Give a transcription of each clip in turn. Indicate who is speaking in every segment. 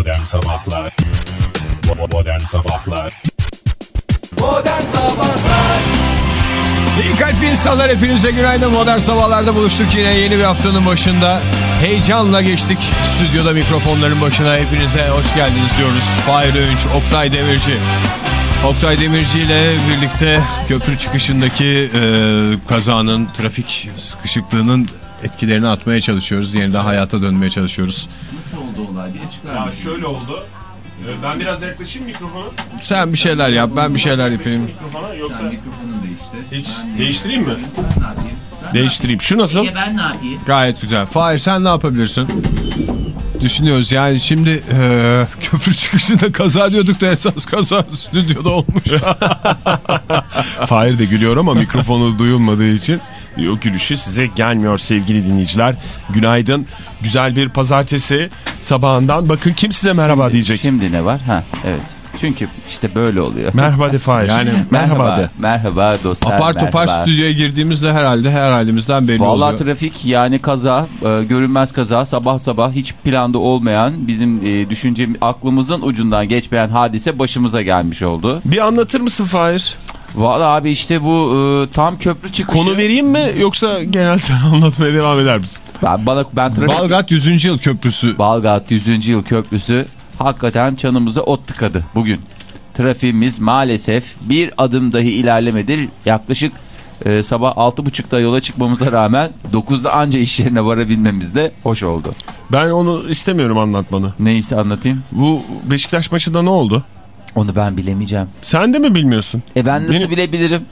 Speaker 1: Modern Sabahlar Modern Sabahlar
Speaker 2: Modern Sabahlar
Speaker 3: İyi kalp insanlar hepinize günaydın. Modern sabahlarda buluştuk yine yeni bir haftanın başında. Heyecanla geçtik stüdyoda mikrofonların başına. Hepinize hoş geldiniz diyoruz. Fahir Öğünç, Oktay Demirci. Oktay Demirci ile birlikte köprü çıkışındaki e, kazanın, trafik sıkışıklığının etkilerini atmaya çalışıyoruz. Yeniden hayata dönmeye çalışıyoruz.
Speaker 4: Nasıl oldu olay bir açıklar
Speaker 5: Ya
Speaker 4: mısın?
Speaker 5: şöyle oldu. Ee, Ben biraz yaklaşayım mikrofona.
Speaker 3: Sen bir şeyler yap, ben bir şeyler yapayım.
Speaker 5: Mikrofona yoksa
Speaker 4: Sen mikrofonunu değiştir.
Speaker 5: hiç
Speaker 4: Ben-
Speaker 5: değiştireyim mi?
Speaker 4: Ben ne yapayım? Ben
Speaker 5: Değiştireyim. Şu nasıl?
Speaker 4: Ege ben ne yapayım?
Speaker 3: Gayet güzel. Fahir sen ne yapabilirsin? Düşünüyoruz yani şimdi e, köprü çıkışında kaza diyorduk da esas kaza stüdyoda olmuş.
Speaker 5: Fahir de gülüyor ama mikrofonu duyulmadığı için o gülüşü size gelmiyor sevgili dinleyiciler. Günaydın. Güzel bir pazartesi sabahından. Bakın kim size merhaba diyecek.
Speaker 4: Şimdi ne var? Ha evet. Çünkü işte böyle oluyor.
Speaker 5: Merhaba de Fahir.
Speaker 3: Yani
Speaker 5: merhaba de.
Speaker 4: Merhaba dostlar.
Speaker 3: Apar topar
Speaker 4: merhaba.
Speaker 3: stüdyoya girdiğimizde herhalde her halimizden belli
Speaker 4: Vallahi
Speaker 3: oluyor.
Speaker 4: trafik yani kaza, e, görünmez kaza, sabah sabah hiç planda olmayan, bizim e, düşünce aklımızın ucundan geçmeyen hadise başımıza gelmiş oldu.
Speaker 5: Bir anlatır mısın Fahir?
Speaker 4: Vallahi abi işte bu e, tam köprü çıkışı.
Speaker 5: Konu vereyim mi yoksa genel sen anlatmaya devam eder misin?
Speaker 4: Ben, bana, ben trafik...
Speaker 3: Balgat 100. yıl köprüsü.
Speaker 4: Balgat 100. yıl köprüsü hakikaten çanımıza ot tıkadı bugün. Trafiğimiz maalesef bir adım dahi ilerlemedir. Yaklaşık e, sabah 6.30'da yola çıkmamıza rağmen 9'da anca iş yerine varabilmemiz de hoş oldu.
Speaker 5: Ben onu istemiyorum anlatmanı.
Speaker 4: Neyse anlatayım.
Speaker 5: Bu Beşiktaş maçında ne oldu?
Speaker 4: Onu ben bilemeyeceğim.
Speaker 5: Sen de mi bilmiyorsun?
Speaker 4: E ben nasıl
Speaker 5: Benim-
Speaker 4: bilebilirim?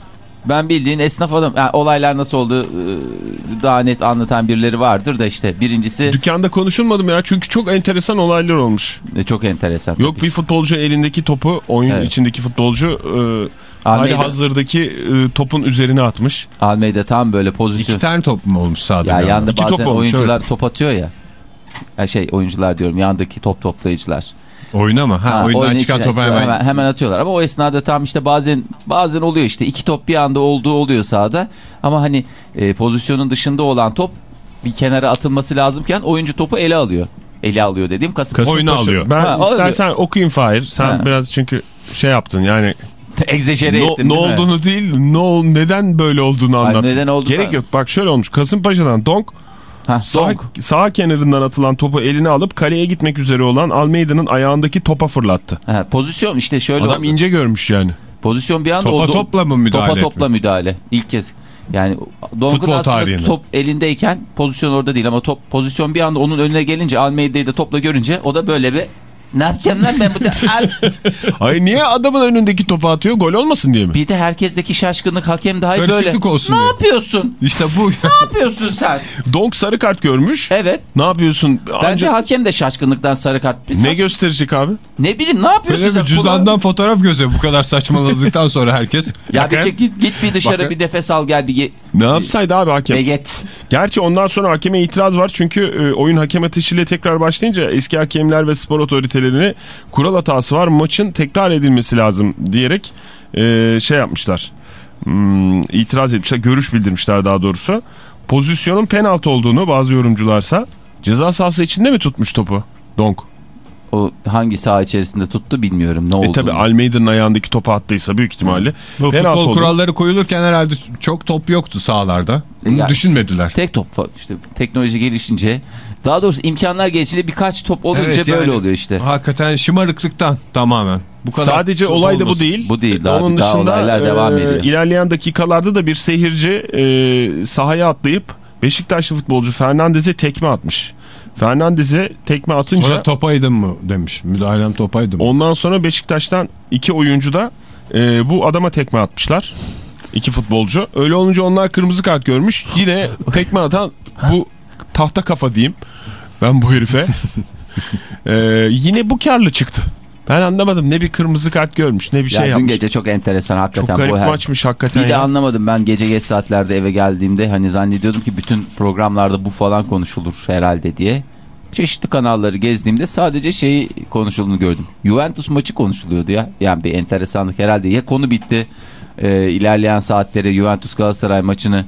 Speaker 4: Ben bildiğin esnaf adam. Yani olaylar nasıl oldu e, daha net anlatan birileri vardır da işte. Birincisi
Speaker 5: Dükkanda konuşulmadı ya çünkü çok enteresan olaylar olmuş.
Speaker 4: e, çok enteresan.
Speaker 5: Yok bir futbolcu elindeki topu oyun
Speaker 4: Evet.
Speaker 5: içindeki futbolcu e, hali hazırdaki e, topun üzerine atmış.
Speaker 4: Almeida tam böyle pozisyon.
Speaker 3: İki tane top mu olmuş sahada?
Speaker 4: Ya yanda
Speaker 5: İki
Speaker 4: bazen
Speaker 5: top olmuş,
Speaker 4: oyuncular top atıyor ya. Ya şey oyuncular diyorum yandaki top toplayıcılar.
Speaker 3: Oyuna mı? Ha,
Speaker 4: Ha,
Speaker 3: oyundan çıkan topu
Speaker 4: işte
Speaker 3: hemen.
Speaker 4: hemen atıyorlar ama o esnada tam işte bazen bazen oluyor işte iki top bir anda olduğu oluyor sahada ama hani e, pozisyonun dışında olan top bir kenara atılması lazımken oyuncu topu ele alıyor. Ele alıyor dediğim Kasım.
Speaker 5: Kasımpaşa.
Speaker 3: Oyunu alıyor.
Speaker 5: Ben
Speaker 4: Ha,
Speaker 5: istersen okuyayım Fahir. Sen
Speaker 4: Ha.
Speaker 5: biraz çünkü şey yaptın yani
Speaker 4: Egzajere
Speaker 5: ne,
Speaker 4: ettim
Speaker 5: ne
Speaker 4: değil mi?
Speaker 5: olduğunu değil ne ol, neden böyle olduğunu
Speaker 4: Ay,
Speaker 5: anlat.
Speaker 4: neden olduğunu-
Speaker 5: Gerek yok bak şöyle olmuş Kasımpaşa'dan Donk Sağ, sağ kenarından atılan topu eline alıp kaleye gitmek üzere olan Almeida'nın ayağındaki topa fırlattı.
Speaker 4: Ha, pozisyon işte şöyle
Speaker 5: Adam
Speaker 4: oldu.
Speaker 5: ince görmüş yani.
Speaker 4: Pozisyon bir anda
Speaker 3: Topa
Speaker 4: oldu.
Speaker 3: topla mı müdahale
Speaker 4: Topa
Speaker 3: etmek?
Speaker 4: topla müdahale. İlk kez. Yani
Speaker 3: Futbol
Speaker 4: aslında
Speaker 3: tarihinde.
Speaker 4: top elindeyken pozisyon orada değil ama top pozisyon bir anda onun önüne gelince Almeida'yı da topla görünce o da böyle bir ne yapacağım lan ben bu da Al-
Speaker 5: Ay niye adamın önündeki topu atıyor gol olmasın diye mi?
Speaker 4: Bir de herkesteki şaşkınlık hakem daha böyle.
Speaker 3: Karışıklık olsun
Speaker 4: Ne
Speaker 3: diye.
Speaker 4: yapıyorsun?
Speaker 3: İşte bu.
Speaker 4: Ne yapıyorsun sen?
Speaker 5: Donk sarı kart görmüş.
Speaker 4: Evet.
Speaker 5: Ne yapıyorsun?
Speaker 4: Bence
Speaker 5: Anca-
Speaker 4: hakem de şaşkınlıktan sarı kart. Bir
Speaker 5: Ne
Speaker 4: saç-
Speaker 5: gösterecek abi?
Speaker 4: ne bileyim ne yapıyorsun
Speaker 3: Böyle
Speaker 4: sen?
Speaker 3: bir cüzdandan fotoğraf gözü bu kadar saçmaladıktan sonra herkes.
Speaker 4: Ya bir çek git, git bir dışarı
Speaker 3: Bakın.
Speaker 4: bir nefes al gel bir
Speaker 5: Ne yapsaydı abi hakem?
Speaker 4: ve git.
Speaker 5: Gerçi ondan sonra hakeme itiraz var çünkü e, oyun hakem atışıyla tekrar başlayınca eski hakemler ve spor otoritelerine kural hatası var maçın tekrar edilmesi lazım diyerek e, şey yapmışlar. Hmm, itiraz etmişler, görüş bildirmişler daha doğrusu. Pozisyonun penaltı olduğunu bazı yorumcularsa ceza sahası içinde mi tutmuş topu Donk?
Speaker 4: O hangi saha içerisinde tuttu bilmiyorum ne oldu.
Speaker 5: E tabi Almeida'nın ayağındaki topu attıysa büyük ihtimalle
Speaker 3: Bu futbol
Speaker 5: oldu.
Speaker 3: kuralları koyulurken herhalde çok top yoktu sahalarda. Bunu
Speaker 4: Ya-
Speaker 3: düşünmediler.
Speaker 4: Tek top işte teknoloji gelişince daha doğrusu imkanlar gelişince birkaç top olunca
Speaker 3: Evet,
Speaker 4: böyle
Speaker 3: yani
Speaker 4: oluyor işte.
Speaker 3: Hakikaten şımarıklıktan tamamen. Bu kadar
Speaker 5: Sadece olay da bu değil.
Speaker 4: Bu değil, daha-
Speaker 5: Onun
Speaker 4: daha
Speaker 5: dışında
Speaker 4: olaylar devam
Speaker 5: e,
Speaker 4: ediyor.
Speaker 5: ilerleyen dakikalarda da bir seyirci e, sahaya atlayıp Beşiktaşlı futbolcu Fernandez'e tekme atmış. Fernandez'e tekme atınca
Speaker 3: Sonra topaydın mı demiş. Müdahalem topaydı mı?
Speaker 5: ondan sonra Beşiktaş'tan iki oyuncu da e, bu adama tekme atmışlar. İki futbolcu. Öyle olunca onlar kırmızı kart görmüş. Yine tekme atan bu tahta kafa diyeyim. Ben bu herife. E, yine bu karlı çıktı. Ben anlamadım. Ne bir kırmızı kart görmüş ne bir
Speaker 4: Ya
Speaker 5: şey
Speaker 4: dün
Speaker 5: yapmış.
Speaker 4: gece çok enteresan
Speaker 5: Çok
Speaker 4: hakikaten.
Speaker 5: garip
Speaker 4: bu her-
Speaker 5: maçmış hakikaten
Speaker 4: Bir de
Speaker 5: ya.
Speaker 4: anlamadım ben gece geç saatlerde eve geldiğimde hani zannediyordum ki bütün programlarda bu falan konuşulur herhalde diye. Çeşitli kanalları gezdiğimde sadece şeyi konuşulduğunu gördüm. Juventus maçı konuşuluyordu ya. Yani bir enteresanlık herhalde. Ya konu bitti. e, ilerleyen saatlere Juventus Galatasaray maçını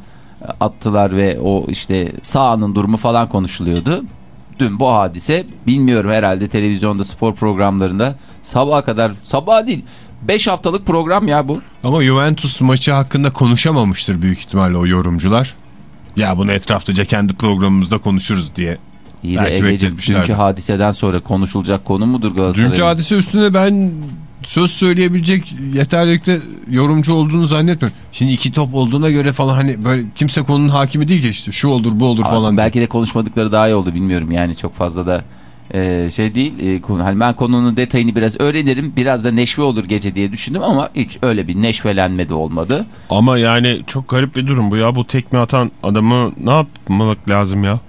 Speaker 4: attılar ve o işte sahanın durumu falan konuşuluyordu. dün bu hadise bilmiyorum herhalde televizyonda spor programlarında sabaha kadar sabah değil 5 haftalık program ya bu.
Speaker 3: Ama Juventus maçı hakkında konuşamamıştır büyük ihtimalle o yorumcular. Ya bunu etraflıca kendi programımızda konuşuruz diye.
Speaker 4: İyi de Ege'cim dünkü hadiseden sonra konuşulacak konu mudur Galatasaray'ın?
Speaker 3: Dünkü hadise üstüne ben söz söyleyebilecek yeterlilikte yorumcu olduğunu zannetmiyorum. Şimdi iki top olduğuna göre falan hani böyle kimse konunun hakimi değil ki işte şu olur bu olur
Speaker 4: Abi
Speaker 3: falan.
Speaker 4: belki de konuşmadıkları daha iyi oldu bilmiyorum yani çok fazla da e, şey değil. E, konu, hani ben konunun detayını biraz öğrenirim biraz da neşve olur gece diye düşündüm ama hiç öyle bir neşvelenme de olmadı.
Speaker 5: Ama yani çok garip bir durum bu ya. Bu tekme atan adamı ne yapmamak lazım ya?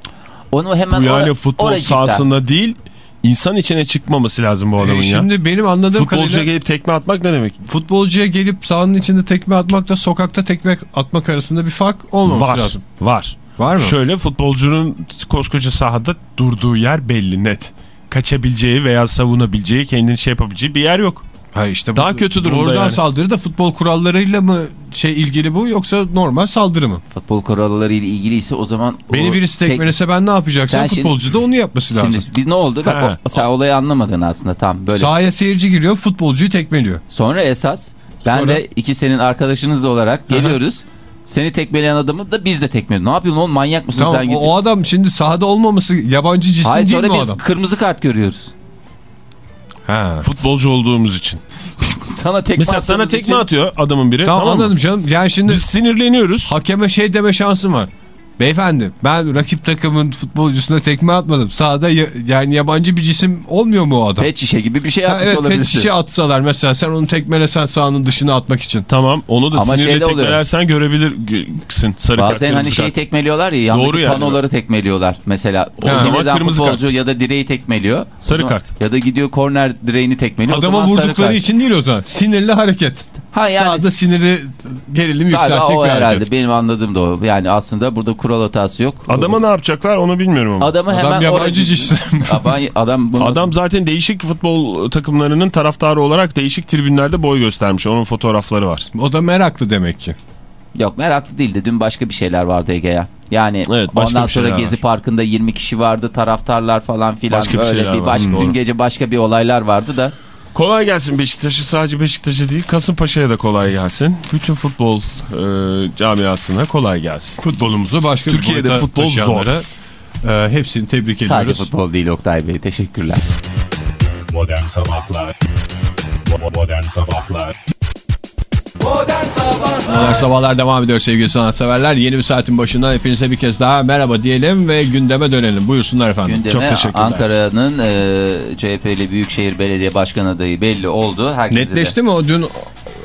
Speaker 4: Onu hemen
Speaker 5: Bu yani futbol
Speaker 4: oracıkta-
Speaker 5: sahasında değil insan içine çıkmaması lazım bu adamın
Speaker 3: E,
Speaker 5: ya.
Speaker 3: şimdi benim anladığım
Speaker 5: Futbolcuya
Speaker 3: kadarıyla
Speaker 5: gelip tekme atmak ne demek?
Speaker 3: futbolcuya gelip sahanın içinde tekme atmakla sokakta tekme atmak arasında bir fark olmaması
Speaker 5: Var.
Speaker 3: lazım.
Speaker 5: Var.
Speaker 3: Var mı?
Speaker 5: Şöyle futbolcunun koskoca sahada durduğu yer belli net. Kaçabileceği veya savunabileceği, kendini şey yapabileceği bir yer yok.
Speaker 3: Ha işte
Speaker 5: Daha
Speaker 3: bu-
Speaker 5: kötü durumda
Speaker 3: doğrudan
Speaker 5: yani.
Speaker 3: saldırı da futbol kurallarıyla mı şey ilgili bu yoksa normal saldırı mı?
Speaker 4: Futbol kuralları ile ilgiliyse o zaman...
Speaker 3: Beni
Speaker 4: o
Speaker 3: birisi
Speaker 4: tek-
Speaker 3: tekmelese ben ne yapacaksam
Speaker 4: Sen şimdi-
Speaker 3: futbolcu da onu yapması lazım.
Speaker 4: Şimdi biz ne oldu? Bak, o- sen olayı anlamadın aslında tam böyle.
Speaker 3: Sahaya seyirci giriyor futbolcuyu tekmeliyor.
Speaker 4: Sonra esas ben
Speaker 3: Sonra-
Speaker 4: ve iki senin arkadaşınız olarak geliyoruz. Seni tekmeleyen adamı da biz de tekmeliyoruz. Ne yapıyorsun oğlum manyak mısın
Speaker 3: Tamam
Speaker 4: sen?
Speaker 3: o,
Speaker 4: gidip-
Speaker 3: o adam şimdi sahada olmaması yabancı cisim
Speaker 4: Hayır
Speaker 3: değil
Speaker 4: sonra
Speaker 3: mi o
Speaker 4: biz
Speaker 3: adam?
Speaker 4: kırmızı kart görüyoruz.
Speaker 3: Ha.
Speaker 5: Futbolcu olduğumuz için.
Speaker 4: Sana tekme
Speaker 5: Mesela sana tekme
Speaker 4: için-
Speaker 5: atıyor adamın biri.
Speaker 3: Tamam,
Speaker 5: tamam
Speaker 3: anladım canım. Yani şimdi
Speaker 5: Biz sinirleniyoruz.
Speaker 3: hakeme şey deme şansım var. Beyefendi ben rakip takımın futbolcusuna tekme atmadım. Sahada ya- yani yabancı bir cisim olmuyor mu o adam?
Speaker 4: Pet şişe gibi bir şey
Speaker 3: Ha,
Speaker 4: yapmış
Speaker 3: evet pet
Speaker 4: olabilirsin.
Speaker 3: şişe atsalar mesela sen onu tekmelesen sahanın dışına atmak için.
Speaker 5: Tamam onu da
Speaker 4: Ama
Speaker 5: sinirle
Speaker 4: oluyor.
Speaker 5: tekmelersen görebilirsin. Sarı kart,
Speaker 4: Bazen
Speaker 5: kırmızı
Speaker 4: hani şeyi
Speaker 5: kart.
Speaker 4: tekmeliyorlar ya
Speaker 5: Doğru yani.
Speaker 4: panoları tekmeliyorlar. Mesela o
Speaker 5: O zaman
Speaker 4: sinirden
Speaker 5: kırmızı
Speaker 4: futbolcu
Speaker 5: kart.
Speaker 4: ya da direği tekmeliyor.
Speaker 5: Sarı
Speaker 4: zaman-
Speaker 5: kart.
Speaker 4: Ya da gidiyor korner direğini tekmeliyor.
Speaker 3: Adama vurdukları
Speaker 4: kart.
Speaker 3: için değil o zaman. Sinirli hareket.
Speaker 4: Ha yani
Speaker 3: Sahada siniri gerilim yükseltecek
Speaker 4: o
Speaker 3: bir
Speaker 4: herhalde
Speaker 3: hareket.
Speaker 4: benim anladığım da o. Yani aslında burada kural hatası yok.
Speaker 5: Adama ne yapacaklar onu bilmiyorum ama.
Speaker 4: Adamı hemen
Speaker 3: Adam yabancı cisim.
Speaker 4: Adam, adam, bunu
Speaker 5: Adam zaten değişik futbol takımlarının taraftarı olarak değişik tribünlerde boy göstermiş. Onun fotoğrafları var.
Speaker 3: O da meraklı demek ki.
Speaker 4: Yok meraklı değildi. Dün başka bir şeyler vardı Ege'ye. Yani
Speaker 5: Evet,
Speaker 4: ondan
Speaker 5: bir
Speaker 4: sonra Gezi
Speaker 5: var.
Speaker 4: Parkı'nda 20 kişi vardı. Taraftarlar falan filan.
Speaker 5: Başka bir
Speaker 4: Öyle bir
Speaker 5: doğru.
Speaker 4: dün gece başka bir olaylar vardı da.
Speaker 5: Kolay gelsin Beşiktaş'ı sadece Beşiktaş'a değil Kasımpaşa'ya da kolay gelsin. Bütün futbol e, camiasına kolay gelsin.
Speaker 3: Futbolumuzu başka
Speaker 5: Türkiye'de
Speaker 3: bir
Speaker 5: futbol
Speaker 3: taşıyanlara, e, hepsini tebrik
Speaker 4: Sadece
Speaker 3: ediyoruz.
Speaker 4: futbol değil Oktay Bey. Teşekkürler.
Speaker 1: Modern Sabahlar Modern Sabahlar
Speaker 2: Modern Sabahlar
Speaker 3: Modern Sabahlar devam ediyor sevgili sanatseverler. Yeni bir saatin başından hepinize bir kez daha merhaba diyelim ve gündeme dönelim. Buyursunlar efendim.
Speaker 4: Gündeme
Speaker 5: Çok teşekkürler.
Speaker 4: Ankara'nın e, CHP'li Büyükşehir Belediye Başkan adayı belli oldu. Herkese de-
Speaker 3: Netleşti mi o dün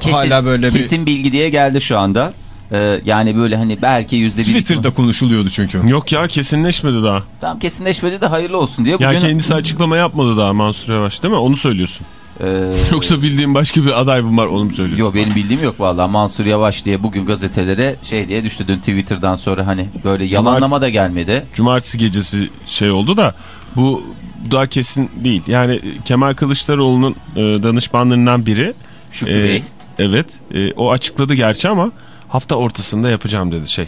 Speaker 4: Kesin,
Speaker 3: hala böyle bir
Speaker 4: kesin bilgi diye geldi şu anda. E, yani böyle hani belki yüzde bir...
Speaker 3: Twitter'da konuşuluyordu çünkü.
Speaker 5: Yok ya kesinleşmedi daha.
Speaker 4: Tam kesinleşmedi de hayırlı olsun diye. Bugün,
Speaker 5: Ya kendisi açıklama yapmadı daha Mansur Yavaş değil mi? Onu söylüyorsun.
Speaker 4: E,
Speaker 5: Yoksa bildiğim başka bir aday mı var onu mu söylüyorsun?
Speaker 4: Yok benim bildiğim yok vallahi Mansur Yavaş diye bugün gazetelere şey diye düştü dün Twitter'dan sonra hani böyle yalanlama da gelmedi.
Speaker 5: Cumartesi gecesi şey oldu da bu daha kesin değil. Yani Kemal Kılıçdaroğlu'nun e, danışmanlarından biri.
Speaker 4: Şükrü
Speaker 5: e,
Speaker 4: Bey.
Speaker 5: Evet. e, o açıkladı gerçi ama hafta ortasında yapacağım dedi şey.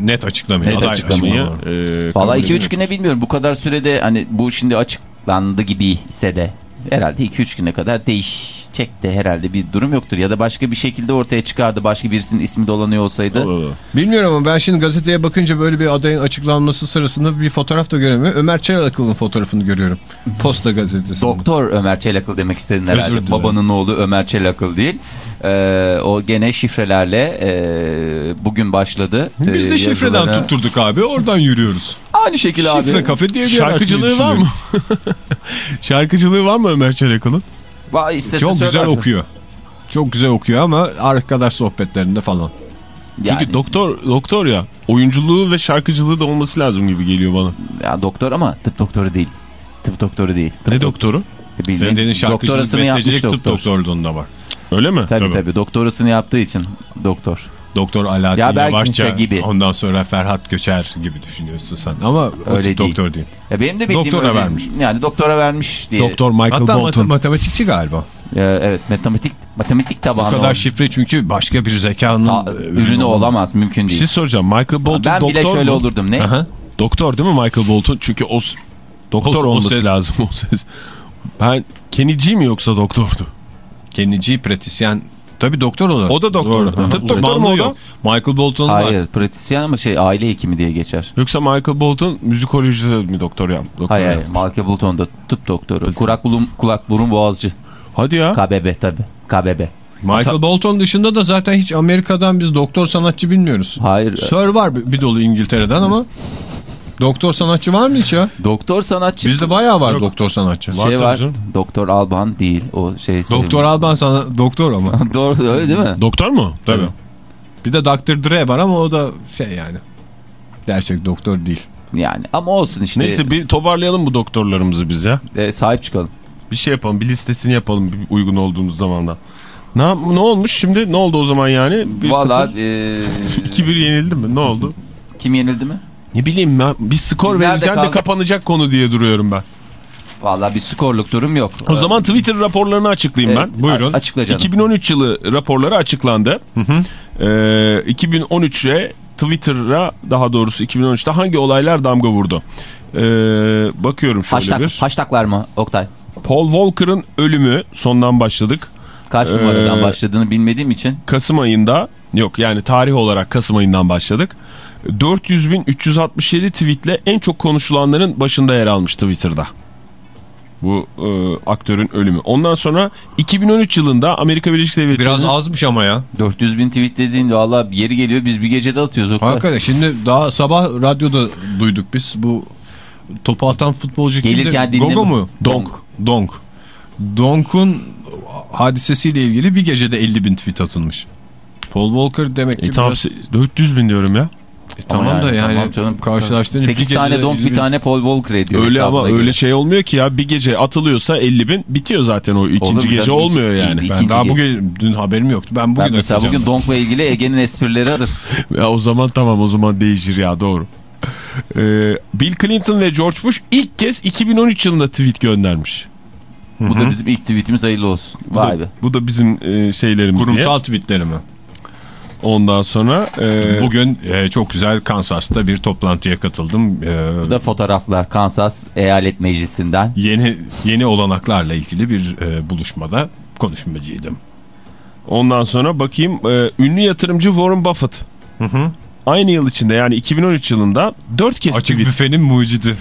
Speaker 3: Net açıklamayı.
Speaker 4: Net
Speaker 3: aday
Speaker 4: açıklamayı.
Speaker 3: açıklamayı.
Speaker 5: E,
Speaker 4: Valla
Speaker 5: kabul
Speaker 4: 2-3
Speaker 5: ediyor.
Speaker 4: güne bilmiyorum bu kadar sürede hani bu şimdi açıklandı gibi ise de herhalde 2-3 güne kadar değişecek de herhalde bir durum yoktur. Ya da başka bir şekilde ortaya çıkardı başka birisinin ismi dolanıyor olsaydı.
Speaker 3: Bilmiyorum ama ben şimdi gazeteye bakınca böyle bir adayın açıklanması sırasında bir fotoğraf da göremiyorum. Ömer Çelakıl'ın fotoğrafını görüyorum. Posta gazetesinde.
Speaker 4: Doktor Ömer Çelakıl demek istedin herhalde. Babanın oğlu Ömer Çelakıl değil. Ee, o gene şifrelerle e, bugün başladı.
Speaker 3: Biz
Speaker 4: Ee,
Speaker 3: de şifreden
Speaker 4: yazılara-
Speaker 3: tutturduk abi. Oradan yürüyoruz.
Speaker 4: Aynı şekilde abi.
Speaker 3: Şifre kafe diye bir
Speaker 5: Şarkıcılığı var mı? Şarkıcılığı var mı Ömer
Speaker 4: istese
Speaker 3: Çok güzel okuyor. Çok güzel okuyor ama arkadaş sohbetlerinde falan.
Speaker 4: Yani,
Speaker 5: Çünkü doktor doktor ya. Oyunculuğu ve şarkıcılığı da olması lazım gibi geliyor bana.
Speaker 4: ya doktor ama tıp doktoru değil. Tıp doktoru değil. Tıp
Speaker 5: Ne doktoru?
Speaker 4: Bildiğin
Speaker 3: Senin dediğin şarkıcılık, bestecilik, tıp
Speaker 4: doktor.
Speaker 3: doktorluğunda var.
Speaker 5: Öyle mi?
Speaker 4: Tabii,
Speaker 3: Tabii.
Speaker 4: tabii doktorasını yaptığı için doktor.
Speaker 3: Doktor Alaaddin
Speaker 4: Ya
Speaker 3: Yavaşça
Speaker 4: gibi.
Speaker 3: ondan sonra Ferhat Göçer gibi düşünüyorsun sen. Ama o
Speaker 4: Öyle değil.
Speaker 3: doktor değil.
Speaker 4: Ya benim de bildiğim
Speaker 3: Doktora
Speaker 4: öyle-
Speaker 3: vermiş.
Speaker 4: Yani doktora vermiş diye.
Speaker 5: Doktor Michael
Speaker 3: Hatta
Speaker 5: Bolton.
Speaker 3: matematikçi galiba.
Speaker 4: Ee, evet matematik matematik
Speaker 3: Bu
Speaker 4: tabanı.
Speaker 3: kadar
Speaker 4: o.
Speaker 3: şifre çünkü başka bir zekanın
Speaker 4: Sa-
Speaker 3: e,
Speaker 4: ürünü olamaz mümkün
Speaker 5: Bir
Speaker 4: değil.
Speaker 5: şey soracağım. Michael Bolton
Speaker 4: ben
Speaker 5: doktor
Speaker 4: bile şöyle
Speaker 5: mu?
Speaker 4: olurdum ne?
Speaker 3: Aha.
Speaker 5: Doktor değil mi Michael Bolton? Çünkü o doktor
Speaker 3: O- o
Speaker 5: olması
Speaker 3: ses.
Speaker 5: lazım o ses. Ben Kenny G mi yoksa doktordu?
Speaker 3: Kendici pratisyen. Tabii doktor olarak.
Speaker 5: O da doktor.
Speaker 3: Doğru.
Speaker 5: Tıp doktoru mu o da?
Speaker 3: yok. Michael Bolton var.
Speaker 4: Hayır pratisyen ama şey aile hekimi diye geçer.
Speaker 5: Yoksa Michael Bolton müzikolojide mi doktor yap? Doktor
Speaker 4: Hayır hayır.
Speaker 5: yapmış?
Speaker 4: Malke Bulton da tıp doktoru. Kulak burun, kulak burun boğazcı.
Speaker 5: Hadi ya.
Speaker 4: KBB tabi. KBB.
Speaker 3: Michael Bolton dışında da zaten hiç Amerika'dan biz doktor sanatçı bilmiyoruz.
Speaker 4: Hayır.
Speaker 3: Sir var bir bir dolu İngiltere'den ama doktor sanatçı var mı hiç ya?
Speaker 4: Doktor sanatçı.
Speaker 3: Bizde bayağı var
Speaker 5: Yok.
Speaker 3: doktor sanatçı.
Speaker 4: şey
Speaker 5: tabii
Speaker 4: var.
Speaker 5: canım.
Speaker 4: Doktor Alban değil. O şey.
Speaker 3: Doktor Alban sana doktor ama.
Speaker 4: Doğru öyle değil mi?
Speaker 5: Doktor mu?
Speaker 3: Tabii. Bir de Dr. Dre var ama o da şey yani. Gerçek doktor değil.
Speaker 4: Yani ama olsun işte.
Speaker 5: Neyse bir toparlayalım bu doktorlarımızı biz ya.
Speaker 4: E, sahip çıkalım.
Speaker 5: Bir şey yapalım. Bir listesini yapalım bir uygun olduğumuz zamanda. Ne, ne olmuş şimdi? Ne oldu o zaman yani? Bir
Speaker 4: Valla
Speaker 5: sıfır.
Speaker 4: e,
Speaker 5: 2-1 yenildi mi? Ne oldu?
Speaker 4: kim yenildi mi?
Speaker 5: Ne bileyim ya. Bir skor
Speaker 4: Biz
Speaker 5: vereceksin de kapanacak konu diye duruyorum ben.
Speaker 4: Valla bir skorluk durum yok.
Speaker 5: O zaman Twitter raporlarını açıklayayım ben.
Speaker 4: E,
Speaker 3: Buyurun.
Speaker 4: Açıkla canım.
Speaker 5: 2013 yılı raporları açıklandı. Ee, 2013'e Twitter'a daha doğrusu 2013'te hangi olaylar damga vurdu? Ee, bakıyorum şöyle
Speaker 4: Hashtag,
Speaker 5: bir.
Speaker 4: hashtaglar mı Oktay?
Speaker 5: Paul Walker'ın ölümü sondan başladık.
Speaker 4: Kaç numaradan
Speaker 5: Ee,
Speaker 4: başladığını bilmediğim için.
Speaker 5: Kasım ayında yok yani tarih olarak Kasım ayından başladık. 400.367 tweetle en çok konuşulanların başında yer almış Twitter'da. Bu e, aktörün ölümü. Ondan sonra 2013 yılında Amerika Birleşik Devletleri'nin...
Speaker 3: Biraz azmış ama ya.
Speaker 4: 400 bin tweet dediğin valla yeri geliyor biz bir gecede atıyoruz Oktay.
Speaker 3: Hakikaten şimdi daha sabah radyoda duyduk biz bu topu atan futbolcu
Speaker 4: Gelirken
Speaker 3: kimdi? Gogo mu? Donk. Donk. Donk'un hadisesiyle ilgili bir gecede 50 bin tweet atılmış. Paul Walker demek ki
Speaker 5: E, tamam,
Speaker 3: biraz...
Speaker 5: 400 bin diyorum ya.
Speaker 3: E, tamam da yani
Speaker 4: tamam canım.
Speaker 3: karşılaştığınız
Speaker 4: 8 tane donk bir tane Paul Walker ediyor.
Speaker 5: Öyle ama
Speaker 4: göre.
Speaker 5: öyle şey olmuyor ki ya. Bir gece atılıyorsa 50 bin bitiyor zaten o ikinci
Speaker 4: Olur
Speaker 5: gece
Speaker 4: canım?
Speaker 5: olmuyor
Speaker 4: İlk-
Speaker 5: yani.
Speaker 3: Ben daha
Speaker 4: gece.
Speaker 3: bugün dün haberim yoktu. Ben bugün
Speaker 4: Ben mesela
Speaker 3: atacağım.
Speaker 4: bugün Donk'la ilgili Ege'nin esprileri hazır.
Speaker 5: Ya o zaman tamam o zaman değişir ya doğru. Ee, Bill Clinton ve George Bush ilk kez 2013 yılında tweet göndermiş.
Speaker 4: Bu da bizim ilk tweetimiz hayırlı olsun.
Speaker 5: Bu
Speaker 4: Vay
Speaker 5: da,
Speaker 4: be.
Speaker 5: bu da bizim e, şeylerimiz
Speaker 3: Kurumsal
Speaker 5: diye.
Speaker 3: tweetleri mi?
Speaker 5: Ondan sonra e,
Speaker 3: Bugün e, çok güzel Kansas'ta bir toplantıya katıldım. E,
Speaker 4: Bu da fotoğraflar Kansas Eyalet Meclisi'nden.
Speaker 3: yeni yeni olanaklarla ilgili bir e, buluşmada konuşmacıydım.
Speaker 5: ondan sonra bakayım e, ünlü yatırımcı Warren Buffett. Aynı yıl içinde yani 2013 yılında 4 kez
Speaker 3: Açık
Speaker 5: tweet,
Speaker 3: büfenin mucidi.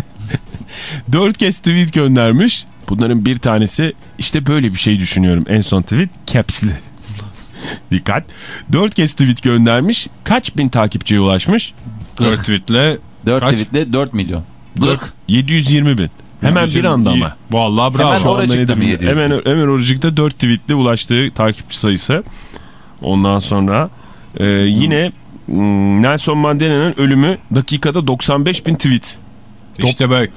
Speaker 5: 4 kez tweet göndermiş. Bunların bir tanesi işte böyle bir şey düşünüyorum. En son tweet caps'li. Dikkat. 4 kez tweet göndermiş. Kaç bin takipçiye ulaşmış?
Speaker 3: 4 tweetle
Speaker 4: 4
Speaker 3: Kaç?
Speaker 4: tweetle 4 milyon. Lık.
Speaker 5: 720 bin. Hemen bir anda ama.
Speaker 3: Vallahi bravo.
Speaker 4: Hemen oracıkta mı
Speaker 5: diyeyim?
Speaker 4: 700 bin?
Speaker 5: Hemen, hemen oracıkta 4 tweetle ulaştığı takipçi sayısı. Ondan sonra e, yine mm, Nelson Mandela'nın ölümü dakikada 95 bin tweet.
Speaker 3: İşte bak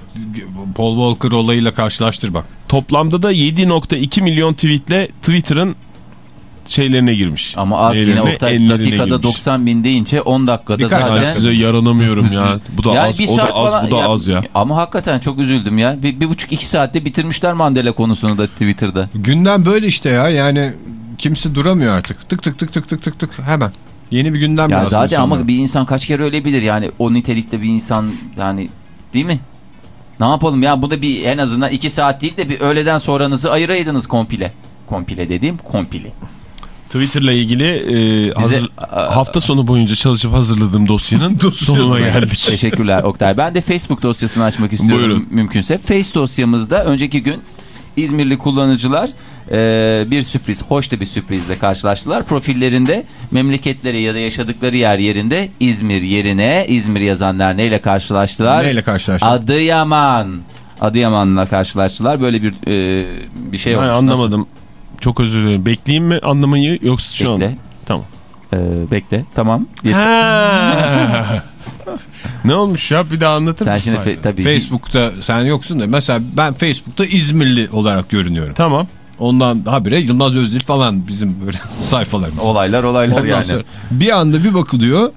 Speaker 3: Paul Walker olayıyla karşılaştır bak.
Speaker 5: Toplamda da 7.2 milyon tweetle Twitter'ın şeylerine girmiş.
Speaker 4: Ama az yine Oktay dakikada
Speaker 5: girmiş.
Speaker 4: 90 bin deyince 10 dakikada
Speaker 3: Birkaç
Speaker 4: zaten.
Speaker 5: Size yaranamıyorum ya. Bu da
Speaker 4: Yani
Speaker 5: az,
Speaker 4: bir
Speaker 5: o da az,
Speaker 4: falan-
Speaker 5: bu da az ya.
Speaker 4: Ama hakikaten çok üzüldüm ya. Bir, bir buçuk iki saatte bitirmişler Mandela konusunu da Twitter'da.
Speaker 3: Gündem böyle işte ya yani kimse duramıyor artık. Tık tık tık tık tık tık tık hemen. Yeni bir gündem
Speaker 4: Ya
Speaker 3: lazım
Speaker 4: zaten ama bir insan kaç kere ölebilir yani o nitelikte bir insan yani değil mi? Ne yapalım ya bu da bir en azından iki saat değil de bir öğleden sonranızı ayıraydınız kompile. Kompile dediğim kompili.
Speaker 5: Twitter'la ilgili e, hazır-
Speaker 4: Aa,
Speaker 5: hafta sonu boyunca çalışıp hazırladığım dosyanın sonuna geldik.
Speaker 4: Teşekkürler Oktay. Ben de Facebook dosyasını açmak istiyorum
Speaker 5: Buyurun.
Speaker 4: mümkünse. Face dosyamızda önceki gün İzmirli kullanıcılar e, bir sürpriz, hoş da bir sürprizle karşılaştılar. Profillerinde memleketleri ya da yaşadıkları yer yerinde İzmir yerine İzmir yazanlar neyle karşılaştılar?
Speaker 3: Neyle karşılaştın?
Speaker 4: Adıyaman. Adıyaman'la karşılaştılar. Böyle bir e, bir şey
Speaker 5: Ben
Speaker 4: olmuş.
Speaker 5: anlamadım. Çok özür dilerim. Bekleyeyim mi anlamayı yoksa şu
Speaker 4: Bekle.
Speaker 5: an? Tamam.
Speaker 4: Ee, bekle. Tamam.
Speaker 5: Ne olmuş ya bir daha anlatır
Speaker 4: Sen
Speaker 5: mısın?
Speaker 4: şimdi fe- tabii
Speaker 3: Facebook'ta sen yoksun da mesela ben Facebook'ta İzmirli olarak görünüyorum.
Speaker 5: Tamam.
Speaker 3: Ondan habire Yılmaz Özdil falan bizim böyle sayfalarımız.
Speaker 4: olaylar olaylar
Speaker 3: Ondan
Speaker 4: yani.
Speaker 3: sonra bir anda bir bakılıyor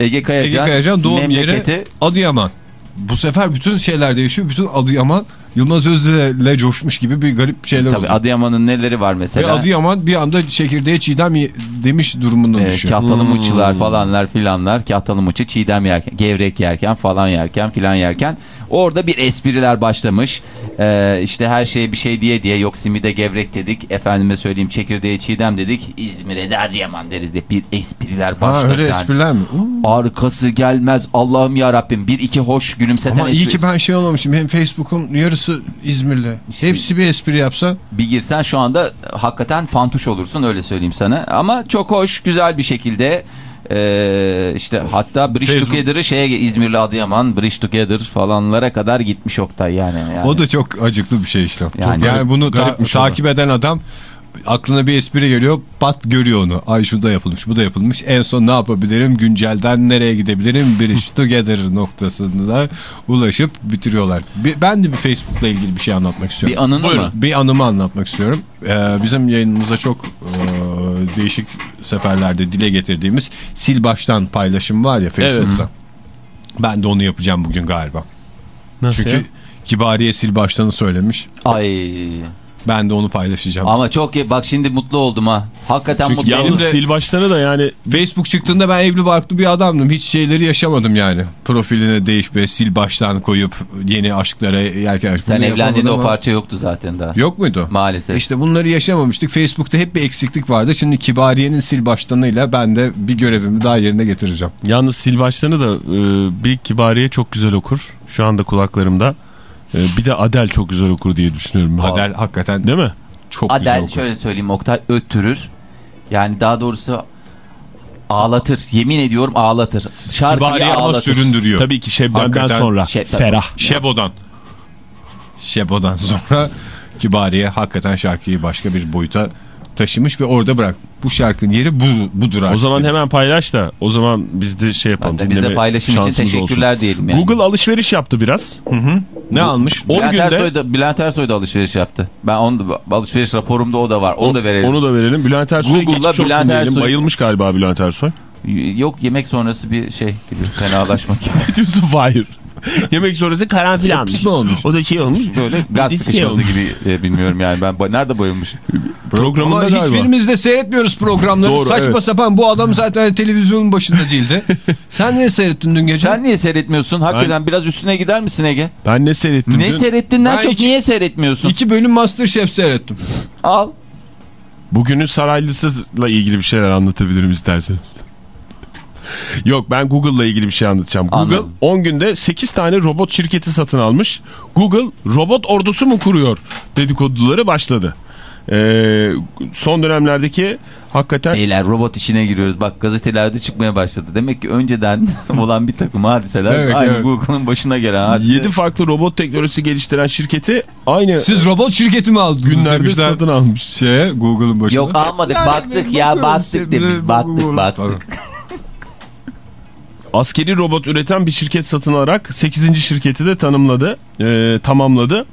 Speaker 4: Ege Kayacan,
Speaker 3: Ege Kayacan doğum
Speaker 4: memleketi
Speaker 3: yeri Adıyaman. bu sefer bütün şeyler değişiyor. Bütün Adıyaman Yılmaz Özdil'le coşmuş gibi bir garip şeyler
Speaker 4: Tabii
Speaker 3: oluyor.
Speaker 4: Adıyaman'ın neleri var
Speaker 3: Ve
Speaker 4: mesela?
Speaker 3: Adıyaman bir anda çekirdeğe çiğdem demiş durumundan
Speaker 4: Ee,
Speaker 3: düşüyor.
Speaker 4: kahtalı
Speaker 3: Hmm.
Speaker 4: mıçılar falanlar filanlar kahtalı mıçı çiğdem yerken gevrek yerken falan yerken filan yerken orada bir espriler başlamış ee, işte her şeye bir şey diye diye yok simide gevrek dedik efendime söyleyeyim çekirdeğe çiğdem dedik İzmir'e de Adıyaman deriz diye bir espriler
Speaker 3: Ha,
Speaker 4: başlamış.
Speaker 3: öyle espriler mi?
Speaker 4: Arkası gelmez Allah'ım ya Rabbim bir iki hoş gülümseten
Speaker 3: Ama iyi ki ben şey olmamışım. Benim Facebook'un yarısı İzmirli. Hepsi bir espri yapsa.
Speaker 4: bir girsen şu anda hakikaten fantuş olursun öyle söyleyeyim sana. Ama çok hoş güzel bir şekilde e, işte hatta Bridge
Speaker 3: Facebook-
Speaker 4: Together'ı şeye İzmirli Adıyaman Bridge Together falanlara kadar gitmiş Oktay yani. yani.
Speaker 3: O da çok acıklı bir şey işte.
Speaker 4: Yani-
Speaker 3: Yani, yani bunu ta-
Speaker 5: da.
Speaker 3: takip eden adam aklına bir espri geliyor pat görüyor onu. Ay şu da yapılmış bu da yapılmış. En son ne yapabilirim güncelden nereye gidebilirim bir iş together noktasına ulaşıp bitiriyorlar. Bir- ben de bir Facebook'la ilgili bir şey anlatmak istiyorum.
Speaker 4: bir anını mı?
Speaker 3: Bir anımı anlatmak istiyorum. Ee, bizim yayınımızda çok e, değişik seferlerde dile getirdiğimiz sil baştan paylaşım var ya Facebook'ta. Ben de onu yapacağım bugün galiba.
Speaker 5: Nasıl
Speaker 3: Çünkü
Speaker 5: ya?
Speaker 3: Kibariye sil baştanı söylemiş.
Speaker 4: Ay
Speaker 3: Ben de onu paylaşacağım.
Speaker 4: ama çok iyi bak şimdi mutlu oldum ha. Hakikaten
Speaker 3: Çünkü
Speaker 4: mutlu
Speaker 3: benim
Speaker 4: oldum.
Speaker 5: Yalnız sil başları da yani
Speaker 3: Facebook çıktığında ben evli barklı bir adamdım. Hiç şeyleri yaşamadım yani. Profiline değiş be sil baştan koyup yeni aşklara yelken açıp
Speaker 4: Sen evlendiğinde o parça yoktu zaten daha.
Speaker 3: Yok muydu?
Speaker 4: Maalesef.
Speaker 3: İşte bunları yaşamamıştık. Facebook'ta hep bir eksiklik vardı. Şimdi Kibariye'nin sil baştanıyla ben de bir görevimi daha yerine getireceğim.
Speaker 5: yalnız sil başlarını da e, bir kibariye çok güzel okur. Şu anda kulaklarımda. E, bir de Adel çok güzel okur diye düşünüyorum.
Speaker 3: Adel hakikaten
Speaker 5: Değil mi?
Speaker 3: çok güzel
Speaker 4: Adel
Speaker 3: okur.
Speaker 4: şöyle söyleyeyim Oktay öttürür. Yani daha doğrusu ağlatır. Yemin ediyorum ağlatır. Şarkıyı
Speaker 3: Kibariye ama
Speaker 4: ağlatır.
Speaker 3: süründürüyor.
Speaker 5: Tabii ki Şebnem'den
Speaker 3: Hakikaten
Speaker 5: sonra.
Speaker 4: Şey-
Speaker 5: Ferah.
Speaker 3: Şebo'dan. Şebo'dan sonra Kibariye hakikaten şarkıyı başka bir boyuta taşımış ve orada bırak. Bu şarkının yeri bu, budur artık.
Speaker 5: O zaman
Speaker 3: demiş.
Speaker 5: hemen paylaş da o zaman biz de şey yapalım.
Speaker 4: Ben de- biz de paylaşım için teşekkürler
Speaker 5: olsun.
Speaker 4: diyelim yani.
Speaker 5: Google alışveriş yaptı biraz.
Speaker 3: Ne almış?
Speaker 5: 10
Speaker 4: Bülent
Speaker 5: günde
Speaker 4: Ersoy da, Bülent Ersoy da alışveriş yaptı. Ben onu da, alışveriş raporumda o da var. Onu da verelim.
Speaker 5: Onu da verelim. Bülent Ersoy'a
Speaker 4: Google'la
Speaker 5: geçmiş olsun
Speaker 4: Bülent
Speaker 5: diyelim.
Speaker 4: Ersoy-
Speaker 5: Bayılmış galiba Bülent Ersoy.
Speaker 4: Yok yemek sonrası bir şey gibi fenalaşmak gibi.
Speaker 5: Ne diyorsun? Hayır. Yemek sonrası karanfil almış.
Speaker 3: olmuş?
Speaker 5: O da şey olmuş.
Speaker 4: Böyle gaz
Speaker 5: şey
Speaker 4: sıkışması
Speaker 5: olmuş.
Speaker 4: gibi e, bilmiyorum yani ben nerede bayılmış.
Speaker 5: Programında
Speaker 3: Ama
Speaker 5: galiba.
Speaker 3: hiçbirimiz de seyretmiyoruz programları.
Speaker 5: Doğru,
Speaker 3: Saçma
Speaker 5: evet.
Speaker 3: sapan bu adam zaten televizyonun başında değildi. Sen ne seyrettin dün gece?
Speaker 4: Sen niye seyretmiyorsun? Hakikaten biraz üstüne gider misin Ege?
Speaker 5: Ben ne seyrettim?
Speaker 4: Ne
Speaker 5: dün?
Speaker 4: seyrettiğinden
Speaker 3: Ben
Speaker 4: çok
Speaker 3: iki-
Speaker 4: niye seyretmiyorsun?
Speaker 3: İki bölüm Masterchef seyrettim.
Speaker 4: Al.
Speaker 5: Bugünün Saraylısız'la ilgili bir şeyler anlatabilirim isterseniz. Yok ben Google'la ilgili bir şey anlatacağım. Google
Speaker 4: Anladım.
Speaker 5: 10 günde 8 tane robot şirketi satın almış. Google robot ordusu mu kuruyor dedikoduları başladı. Ee, son dönemlerdeki hakikaten
Speaker 4: Beyler robot işine giriyoruz. Bak gazetelerde çıkmaya başladı. Demek ki önceden olan bir takım hadiseler
Speaker 3: Evet,
Speaker 4: aynı
Speaker 3: evet.
Speaker 4: Google'ın başına gelen hadise.
Speaker 5: 7 farklı robot teknolojisi geliştiren şirketi aynı
Speaker 3: Siz robot şirketi mi aldınız
Speaker 5: günlerde
Speaker 3: demişler
Speaker 5: satın almış.
Speaker 3: şeye Google'ın başına.
Speaker 4: Yok almadık
Speaker 3: Yani
Speaker 4: baktık ya baktık demiş. Baktık
Speaker 3: Google.
Speaker 4: baktık.
Speaker 5: Askeri robot üreten bir şirket satın alarak 8. şirketi de tanımladı, e, tamamladı.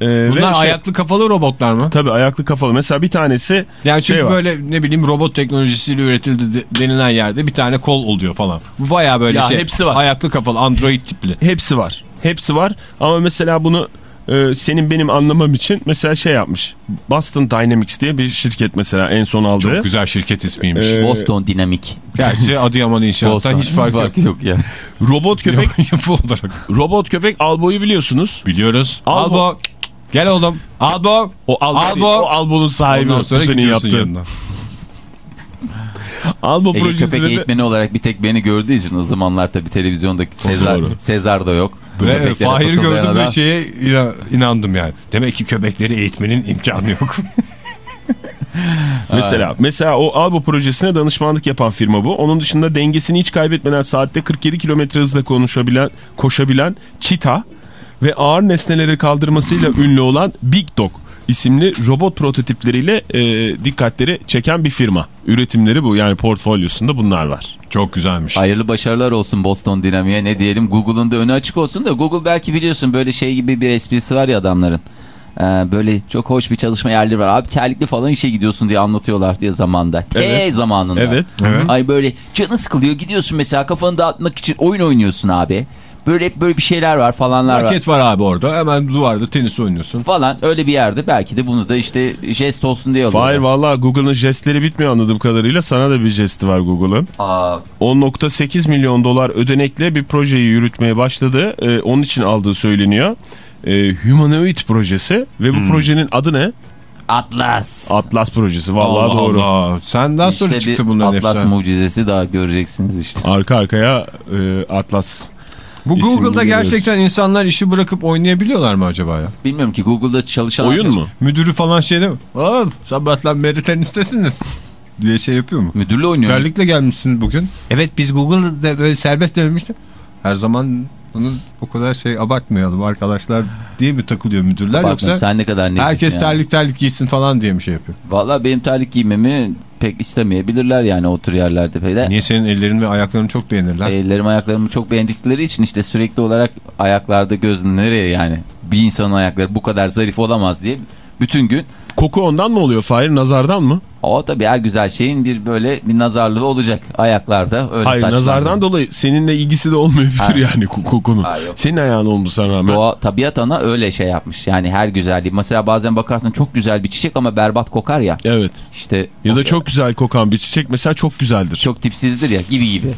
Speaker 5: E, ve
Speaker 3: Bunlar
Speaker 5: şey-
Speaker 3: ayaklı kafalı robotlar mı?
Speaker 5: Tabii ayaklı kafalı. Mesela bir tanesi
Speaker 3: Yani çünkü
Speaker 5: şey var.
Speaker 3: böyle ne bileyim robot teknolojisiyle üretildi de- denilen yerde bir tane kol oluyor falan. Bu baya böyle
Speaker 5: Ya
Speaker 3: şey.
Speaker 5: hepsi var.
Speaker 3: Ayaklı kafalı android tipli.
Speaker 5: hepsi var. Hepsi var ama mesela bunu e, senin benim anlamam için mesela şey yapmış. Boston Dynamics diye bir şirket mesela en son aldığı.
Speaker 3: Çok güzel şirket ismiymiş.
Speaker 5: Ee,
Speaker 4: Boston Dinamik.
Speaker 3: Gerçi Adıyaman İnşaat'tan hiç fark yok.
Speaker 4: yok ya.
Speaker 5: Robot köpek
Speaker 3: Yapı olarak.
Speaker 5: robot köpek Albo'yu biliyorsunuz.
Speaker 3: Biliyoruz.
Speaker 5: Albo.
Speaker 3: Albo. Gel oğlum. Albo.
Speaker 5: O Albo,
Speaker 3: Albo.
Speaker 5: o Albo'nun sahibi
Speaker 3: Ondan sonra
Speaker 5: senin
Speaker 3: gidiyorsun yanına.
Speaker 5: Albo
Speaker 4: Ege köpek
Speaker 5: projesinde de
Speaker 4: eğitmeni olarak bir tek beni gördüğü için o zamanlar tabii televizyondaki Sezar. Sezar da yok.
Speaker 3: Ve
Speaker 4: fısıldayan
Speaker 3: gördüm
Speaker 4: adam.
Speaker 3: ve şeye ina- inandım yani. Demek ki köpekleri eğitmenin imkanı yok.
Speaker 5: Mesela mesela o Albo projesine danışmanlık yapan firma bu. Onun dışında dengesini hiç kaybetmeden saatte 47 kilometre hızla konuşabilen, koşabilen Cheetah ve ağır nesneleri kaldırmasıyla ünlü olan Big Dog isimli robot prototipleriyle e, dikkatleri çeken bir firma. Üretimleri bu yani portfolyosunda bunlar var.
Speaker 3: Çok güzelmiş.
Speaker 4: Hayırlı başarılar olsun Boston Dinamik'e ne diyelim Google'ın da önü açık olsun da Google belki biliyorsun böyle şey gibi bir esprisi var ya adamların. Ee, böyle çok hoş bir çalışma yerleri var. Abi terlikli falan işe gidiyorsun diye anlatıyorlar diye zamanda. T
Speaker 5: Evet.
Speaker 4: zamanında.
Speaker 5: Evet.
Speaker 3: Evet.
Speaker 4: Ay böyle canı sıkılıyor gidiyorsun mesela kafanı dağıtmak için oyun oynuyorsun abi. Böyle hep böyle bir şeyler var falanlar var.
Speaker 3: Raket var abi orada. Hemen duvarda tenis oynuyorsun.
Speaker 4: Falan öyle bir yerde belki de bunu da işte jest olsun diye alıyorlar.
Speaker 5: Fahir valla Google'ın jestleri bitmiyor anladığım kadarıyla. Sana da bir jesti var Google'ın.
Speaker 4: Aa,
Speaker 5: 10.8 milyon dolar ödenekle bir projeyi yürütmeye başladı. Ee, onun için aldığı söyleniyor. Ee, Humanoid projesi ve bu projenin adı ne?
Speaker 4: Atlas.
Speaker 5: Atlas projesi. Vallahi
Speaker 3: Allah
Speaker 5: doğru.
Speaker 3: Allah. Senden sonra
Speaker 4: İşte
Speaker 3: çıktı
Speaker 4: bir
Speaker 3: bunların
Speaker 4: Atlas
Speaker 3: hepsi.
Speaker 4: mucizesi daha göreceksiniz işte.
Speaker 5: Arka arkaya e, Atlas.
Speaker 3: Bu Google'da
Speaker 5: görüyoruz.
Speaker 3: gerçekten insanlar işi bırakıp oynayabiliyorlar mı acaba ya?
Speaker 4: Bilmiyorum ki Google'da çalışan
Speaker 5: Oyun
Speaker 4: arkadaş-
Speaker 5: mu?
Speaker 3: Müdürü falan şey değil mi? Aa, sabahtan beri tenistesiniz diye şey yapıyor mu?
Speaker 4: Müdürle oynuyor.
Speaker 3: Terlikle gelmişsin bugün. Evet biz Google'da böyle serbest demiştik. Her zaman bunu bu kadar şey abartmayalım arkadaşlar diye mi takılıyor müdürler
Speaker 4: Bakma,
Speaker 3: yoksa
Speaker 4: sen ne kadar
Speaker 3: herkes
Speaker 4: yani.
Speaker 3: terlik terlik giysin falan diye mi şey yapıyor?
Speaker 4: Valla benim terlik giymemi pek istemeyebilirler yani otur yerlerde. Böyle.
Speaker 3: Niye senin ellerin ve ayaklarını çok beğenirler?
Speaker 4: Ellerim ayaklarımı çok beğendikleri için işte sürekli olarak ayaklarda göz nereye yani bir insanın ayakları bu kadar zarif olamaz diye bütün gün
Speaker 5: Koku ondan mı oluyor Fahir? Nazardan mı?
Speaker 4: O tabii her güzel şeyin bir böyle bir nazarlığı olacak ayaklarda öyle
Speaker 5: Hayır
Speaker 4: taçlandı.
Speaker 5: nazardan dolayı seninle ilgisi de olmayabilir
Speaker 4: Ha.
Speaker 5: yani ko- kokunun.
Speaker 4: Ha, yok.
Speaker 5: Senin ayağın olmasına rağmen.
Speaker 4: Doğa, tabiat ana öyle şey yapmış yani her güzelliği mesela bazen bakarsın çok güzel bir çiçek ama berbat kokar ya
Speaker 5: Evet.
Speaker 4: işte
Speaker 5: Ya da çok güzel kokan bir çiçek mesela çok güzeldir.
Speaker 4: çok tipsizdir ya gibi gibi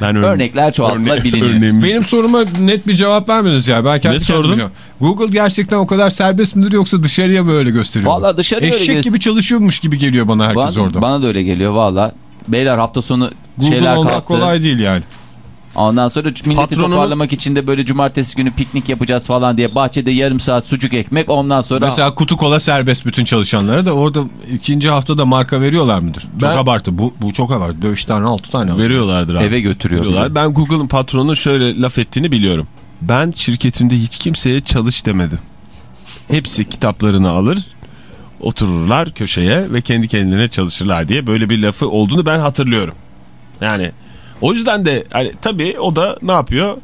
Speaker 5: Ben ör-
Speaker 4: örnekler çoğaltılabilir.
Speaker 5: örneğimi-
Speaker 3: Benim soruma net bir cevap vermediniz ya. Ben kendi
Speaker 5: Ne
Speaker 3: cevap- Google gerçekten o kadar serbest midir yoksa dışarıya mı öyle gösteriyor?
Speaker 4: Vallahi dışarıya öyle
Speaker 3: Eşek
Speaker 4: göster-
Speaker 3: gibi çalışıyormuş gibi geliyor bana herkes
Speaker 4: bana,
Speaker 3: orada.
Speaker 4: bana da öyle geliyor valla beyler hafta sonu
Speaker 3: Google
Speaker 4: şeyler
Speaker 3: olmak
Speaker 4: kalktı
Speaker 3: kolay değil yani.
Speaker 4: Ondan sonra milleti
Speaker 5: Patronunu-
Speaker 4: toparlamak için de böyle cumartesi günü piknik yapacağız falan diye bahçede yarım saat sucuk ekmek ondan sonra
Speaker 3: Mesela kutu kola serbest bütün çalışanlara da orada ikinci haftada marka veriyorlar mıdır? Çok
Speaker 5: Ben-
Speaker 3: abartı. Bu, bu çok abartı. 5 tane 6 tane.
Speaker 5: Veriyorlardır abi.
Speaker 4: eve götürüyor.
Speaker 5: Veriyorlar. Ben Google'ın patronu şöyle laf ettiğini biliyorum. Ben şirketimde hiç kimseye çalış demedim. Hepsi kitaplarını alır, otururlar köşeye ve kendi kendilerine çalışırlar diye böyle bir lafı olduğunu ben hatırlıyorum. Yani o yüzden de hani, tabii o da ne yapıyor?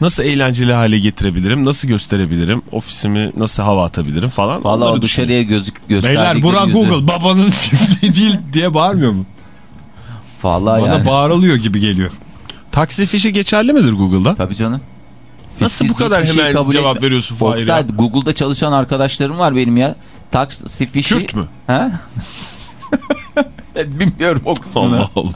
Speaker 5: Nasıl eğlenceli hale getirebilirim? Nasıl gösterebilirim? Ofisimi nasıl hava atabilirim falan.
Speaker 4: Valla o dışarıya gözük
Speaker 3: Beyler
Speaker 4: gösterdikleri
Speaker 3: bura Google babanın çiftliği değil diye bağırmıyor mu?
Speaker 4: Vallahi
Speaker 3: Bana
Speaker 4: yani.
Speaker 3: bağırılıyor gibi geliyor.
Speaker 5: Taksi fişi geçerli midir Google'da?
Speaker 4: Tabii canım.
Speaker 5: Nasıl bu
Speaker 4: Fişsiz
Speaker 5: kadar
Speaker 4: şey
Speaker 5: hemen
Speaker 4: kabul
Speaker 5: cevap veriyorsun Fahir ya?
Speaker 4: Google'da çalışan arkadaşlarım var benim ya. Taksi fişi.
Speaker 5: Kürt mü?
Speaker 4: Ha? Bilmiyorum o kısmını.
Speaker 5: Allah Allah.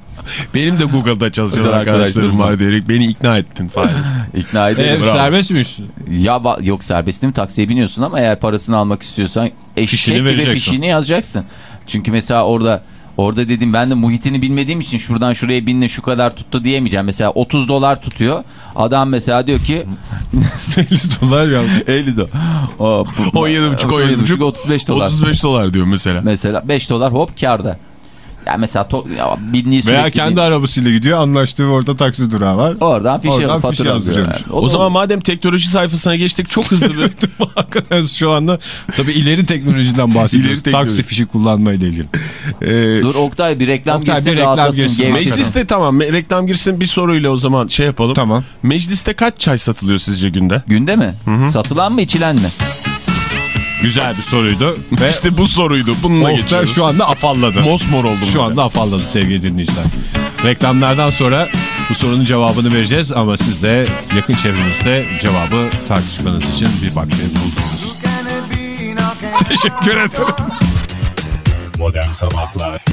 Speaker 5: Benim de Google'da çalışan arkadaşlarım var diyerek beni ikna ettin Fahir.
Speaker 4: İkna ederim.
Speaker 3: Ee, serbestmiş.
Speaker 4: Ya ba- yok serbest değil mi? Taksiye biniyorsun ama eğer parasını almak istiyorsan eşek
Speaker 3: Fişini
Speaker 4: gibi fişini yazacaksın. Çünkü mesela orada orada dedim ben de muhitini bilmediğim için şuradan şuraya binle şu kadar tuttu diyemeyeceğim. Mesela 30 dolar tutuyor. Adam mesela diyor ki
Speaker 3: 50 dolar ya.
Speaker 4: 50 dolar.
Speaker 5: 17,5 17,5
Speaker 4: 35 dolar.
Speaker 5: 35 dolar diyor mesela.
Speaker 4: Mesela 5 dolar hop karda. Ya mesela to- ya binliği
Speaker 3: Veya kendi
Speaker 4: bin-
Speaker 3: arabasıyla gidiyor anlaştığı orada taksi durağı var.
Speaker 4: oradan fişi
Speaker 3: Oradan
Speaker 4: fatura
Speaker 3: fişi
Speaker 4: alıyor
Speaker 3: yazdırıyormuş.
Speaker 4: yani.
Speaker 5: O
Speaker 4: da
Speaker 5: zaman madem teknoloji sayfasına geçtik çok hızlı bir...
Speaker 3: Hakikaten şu anda tabii ileri teknolojiden bahsediyoruz.
Speaker 5: İleri teknoloji.
Speaker 3: Taksi fişi kullanma ile ilgili.
Speaker 5: Ee,
Speaker 4: Dur Oktay bir reklam
Speaker 3: Oktay,
Speaker 4: girsin
Speaker 3: bir reklam girsin.
Speaker 5: Mecliste tamam reklam girsin bir soruyla o zaman şey yapalım.
Speaker 3: Tamam.
Speaker 5: Mecliste kaç çay satılıyor sizce günde?
Speaker 4: Günde mi? Satılan mı içilen mi?
Speaker 3: Güzel bir soruydu. Ve
Speaker 5: İşte bu soruydu. Bununla
Speaker 3: Oktay
Speaker 5: geçiyoruz.
Speaker 3: şu anda afalladı.
Speaker 5: Mosmor oldum.
Speaker 3: Şu anda afalladı sevgili dinleyiciler. Reklamlardan sonra bu sorunun cevabını vereceğiz ama siz de yakın çevrenizde cevabı tartışmanız için bir vakti buldunuz. Teşekkür ederim.
Speaker 1: Modern Sabahlar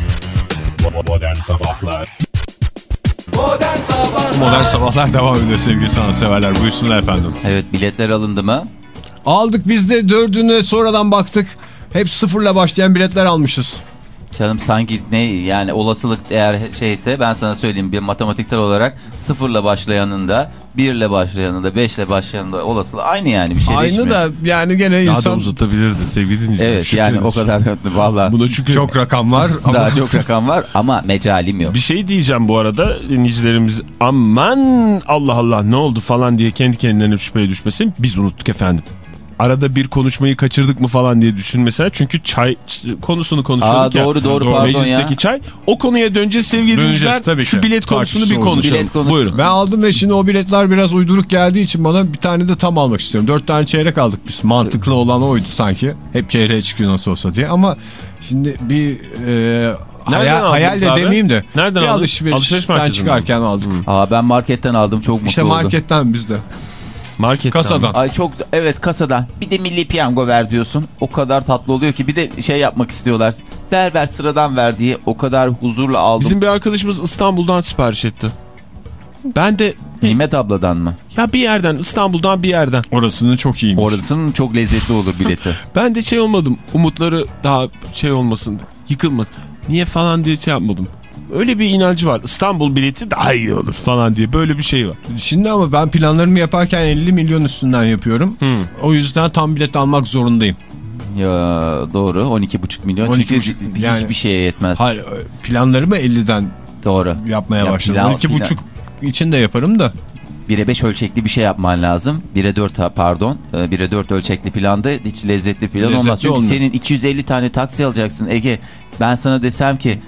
Speaker 1: Bo- Modern Sabahlar
Speaker 2: Modern Sabahlar
Speaker 3: Modern sabahlar devam ediyor sevgili sanatseverler. Buyursunlar efendim.
Speaker 4: Evet biletler alındı mı?
Speaker 3: Aldık biz de dördünü sonradan baktık. Hep sıfırla başlayan biletler almışız.
Speaker 4: Canım sanki ne yani olasılık eğer şeyse ben sana söyleyeyim bir matematiksel olarak sıfırla başlayanın da birle başlayanın da beşle başlayanın da olasılığı aynı yani bir şey
Speaker 3: Aynı
Speaker 4: değişmiyor.
Speaker 3: da yani gene
Speaker 5: Daha da
Speaker 3: insan
Speaker 5: uzatabilirdi sevgili dinleyiciler.
Speaker 4: Evet
Speaker 5: Şükredin.
Speaker 4: yani o kadar valla
Speaker 5: Buna şükür.
Speaker 3: çok rakamlar ama
Speaker 4: daha çok rakam var ama mecalim yok.
Speaker 5: Bir şey diyeceğim bu arada dinleyicilerimiz aman Allah Allah ne oldu falan diye kendi kendilerine şüpheye düşmesin biz unuttuk efendim. Arada bir konuşmayı kaçırdık mı falan diye düşünmesene çünkü çay konusunu konuşuyorduk
Speaker 4: Aa,
Speaker 5: ya.
Speaker 4: doğru, doğru, pardon
Speaker 5: Meclisteki
Speaker 4: ya.
Speaker 5: çay o konuya döneceğiz sevgili dinleyiciler.
Speaker 3: tabii
Speaker 5: Şu
Speaker 3: ki.
Speaker 5: bilet konusunu bir konuşalım.
Speaker 4: Bilet konusu.
Speaker 5: Buyurun.
Speaker 3: Ben aldım ve şimdi o biletler biraz uyduruk geldiği için bana bir tane de tam almak istiyorum. Dört tane çeyrek aldık biz. Mantıklı olan oydu sanki. Hep çeyreğe çıkıyor nasıl olsa diye. Ama şimdi bir e, hayal, hayal de
Speaker 5: abi?
Speaker 3: demeyeyim de.
Speaker 5: Nereden
Speaker 3: bir
Speaker 5: aldın?
Speaker 3: alışverişten
Speaker 5: Alışveriş merkezinden
Speaker 3: çıkarken aldım.
Speaker 4: Aa, ben marketten aldım çok mutlu
Speaker 3: İşte
Speaker 4: oldum.
Speaker 3: marketten bizde.
Speaker 5: Marketten.
Speaker 3: Kasadan.
Speaker 4: Ay çok evet kasadan. Bir de milli piyango ver diyorsun. O kadar tatlı oluyor ki bir de şey yapmak istiyorlar. Ver ver sıradan ver diye o kadar huzurla aldım.
Speaker 5: Bizim bir arkadaşımız İstanbul'dan sipariş etti. Ben de
Speaker 4: Nimet abladan mı?
Speaker 5: ya bir yerden İstanbul'dan bir yerden.
Speaker 3: Orasını çok iyiymiş.
Speaker 4: Orasının çok lezzetli olur bileti.
Speaker 5: Ben de şey olmadım. Umutları daha şey olmasın. Yıkılmasın. Niye falan diye şey yapmadım. Öyle bir inancı var. İstanbul bileti daha iyi olur falan diye. Böyle bir şey var.
Speaker 3: Şimdi ama ben planlarımı yaparken 50 milyon üstünden yapıyorum.
Speaker 5: Hmm.
Speaker 3: O yüzden tam bilet almak zorundayım.
Speaker 4: ya doğru 12,5 milyon
Speaker 3: 12,5
Speaker 4: çünkü
Speaker 3: yani-
Speaker 4: hiçbir şeye yetmez.
Speaker 3: Hayır planlarımı 50'den
Speaker 4: Doğru.
Speaker 3: yapmaya
Speaker 4: Ya
Speaker 3: başladım.
Speaker 4: plan-
Speaker 3: 12,5 için de yaparım da.
Speaker 4: 1'e 5 ölçekli bir şey yapman lazım. 1'e 4 ha, pardon. Ee, 1'e 4 ölçekli planda hiç lezzetli plan
Speaker 3: Lezzetli
Speaker 4: olmaz. Çünkü
Speaker 3: olmuyor.
Speaker 4: senin 250 tane taksi alacaksın Ege. Ben sana desem ki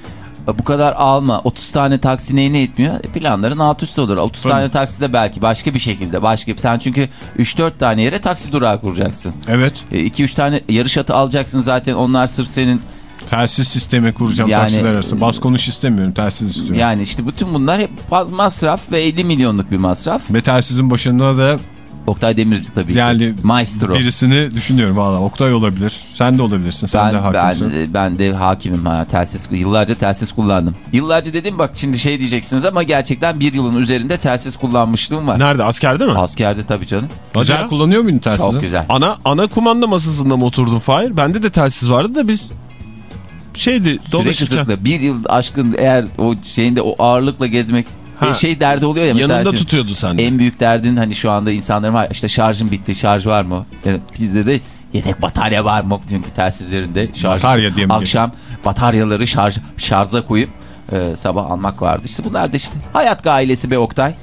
Speaker 4: bu kadar alma 30 tane taksi neyine etmiyor? E, Planların alt üst olur. 30 tane taksi de belki başka bir şekilde. başka Sen çünkü 3-4 tane yere taksi durağı kuracaksın.
Speaker 3: Evet.
Speaker 4: 2-3 tane yarış atı alacaksın zaten onlar sırf senin
Speaker 3: Telsiz sistemi kuracağım
Speaker 4: Yani-
Speaker 3: taksiler arası. Bas konuş istemiyorum. Telsiz istiyorum.
Speaker 4: yani işte bütün bunlar hep faz masraf ve 50 milyonluk bir masraf.
Speaker 3: Ve telsizin başında da
Speaker 4: Oktay Demirci tabii
Speaker 3: yani
Speaker 4: ki. Maestro.
Speaker 3: birisini düşünüyorum valla. Oktay olabilir. Sen de olabilirsin. Sen de
Speaker 4: Ben,
Speaker 3: hakimsin.
Speaker 4: ben, ben de hakimim ha telsiz yıllarca telsiz kullandım. Yıllarca dedim bak şimdi şey diyeceksiniz ama gerçekten bir yılın üzerinde telsiz kullanmışlığım var.
Speaker 5: Nerede? Askerde mi?
Speaker 4: Askerde tabii canım.
Speaker 3: Güzel
Speaker 5: ya.
Speaker 3: kullanıyor muydun telsizi?
Speaker 4: Çok güzel.
Speaker 5: Ana ana kumanda masasında mı oturdun Fahir? Bende de telsiz vardı da biz şeydi
Speaker 4: Sürekli
Speaker 5: dolaşırken
Speaker 4: sıkla bir yıl aşkın eğer o şeyinde o ağırlıkla gezmek
Speaker 5: Ha.
Speaker 4: e, şey derdi oluyor ya mesela.
Speaker 5: yanında tutuyordu sende.
Speaker 4: En büyük derdin hani şu anda insanların var işte şarjım bitti şarj var mı? Yani bizde de yedek batarya var mı? Çünkü telsizlerinde şarj.
Speaker 3: Batarya diye mi
Speaker 4: Akşam bataryaları şarj şarja koyup e, sabah almak vardı. İşte bunlar da işte hayat gailesi be Oktay.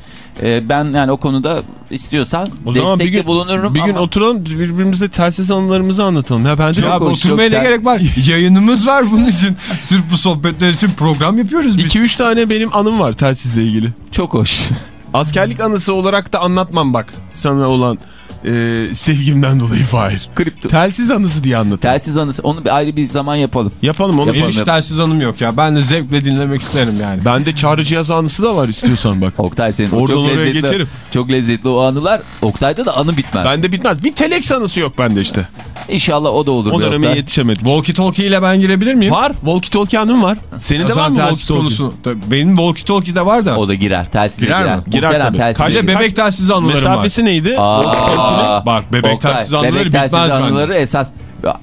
Speaker 4: E, ben yani o konuda istiyorsan
Speaker 5: O zaman bir gün,
Speaker 4: bulunurum
Speaker 5: bir gün
Speaker 4: ama
Speaker 5: oturalım birbirimize telsiz anılarımızı anlatalım. Ya bence
Speaker 3: Ya oturmaya ne gerek var? Yayınımız var bunun için. Sırf bu sohbetler için program yapıyoruz biz.
Speaker 5: 2-3 tane benim anım var telsizle ilgili.
Speaker 4: çok hoş.
Speaker 5: Askerlik anısı olarak da anlatmam bak sana olan e, sevgimden dolayı Fahir.
Speaker 4: Kripto.
Speaker 5: Telsiz anısı diye anlat.
Speaker 4: Telsiz anısı onu bir ayrı bir zaman yapalım.
Speaker 5: Yapalım onu.
Speaker 3: Benim
Speaker 5: yapalım.
Speaker 3: hiç telsiz anım yok ya. Ben de zevkle dinlemek isterim yani.
Speaker 5: Bende çağrı cihazı anısı da var istiyorsan bak.
Speaker 4: Oktay senin
Speaker 5: Oradan
Speaker 4: çok
Speaker 5: oraya
Speaker 4: lezzetli,
Speaker 5: geçerim.
Speaker 4: çok lezzetli o anılar. Oktay'da da anı bitmez.
Speaker 5: Bende bitmez. Bir telex anısı yok bende işte.
Speaker 4: İnşallah o da olur.
Speaker 5: O döneme
Speaker 4: Oktay.
Speaker 5: yetişemedik.
Speaker 3: Walkie talkie ile ben girebilir miyim?
Speaker 5: Var. Walkie talkie anım var. Senin de var mı walkie talkie?
Speaker 3: konusu. Benim walkie talkie de var da.
Speaker 4: O da girer. Telsize
Speaker 3: Girer
Speaker 4: girer.
Speaker 3: mi?
Speaker 5: Girer
Speaker 4: Muhterem
Speaker 5: tabii.
Speaker 4: telsize
Speaker 5: Kaç-
Speaker 3: de
Speaker 4: girer.
Speaker 3: bebek telsiz anılarım
Speaker 5: Mesafesi neydi?
Speaker 4: Aa.
Speaker 3: Bak bebek
Speaker 4: Oktay,
Speaker 3: telsiz anıları
Speaker 4: bebek
Speaker 3: bitmez
Speaker 4: anıları
Speaker 3: bende.
Speaker 4: esas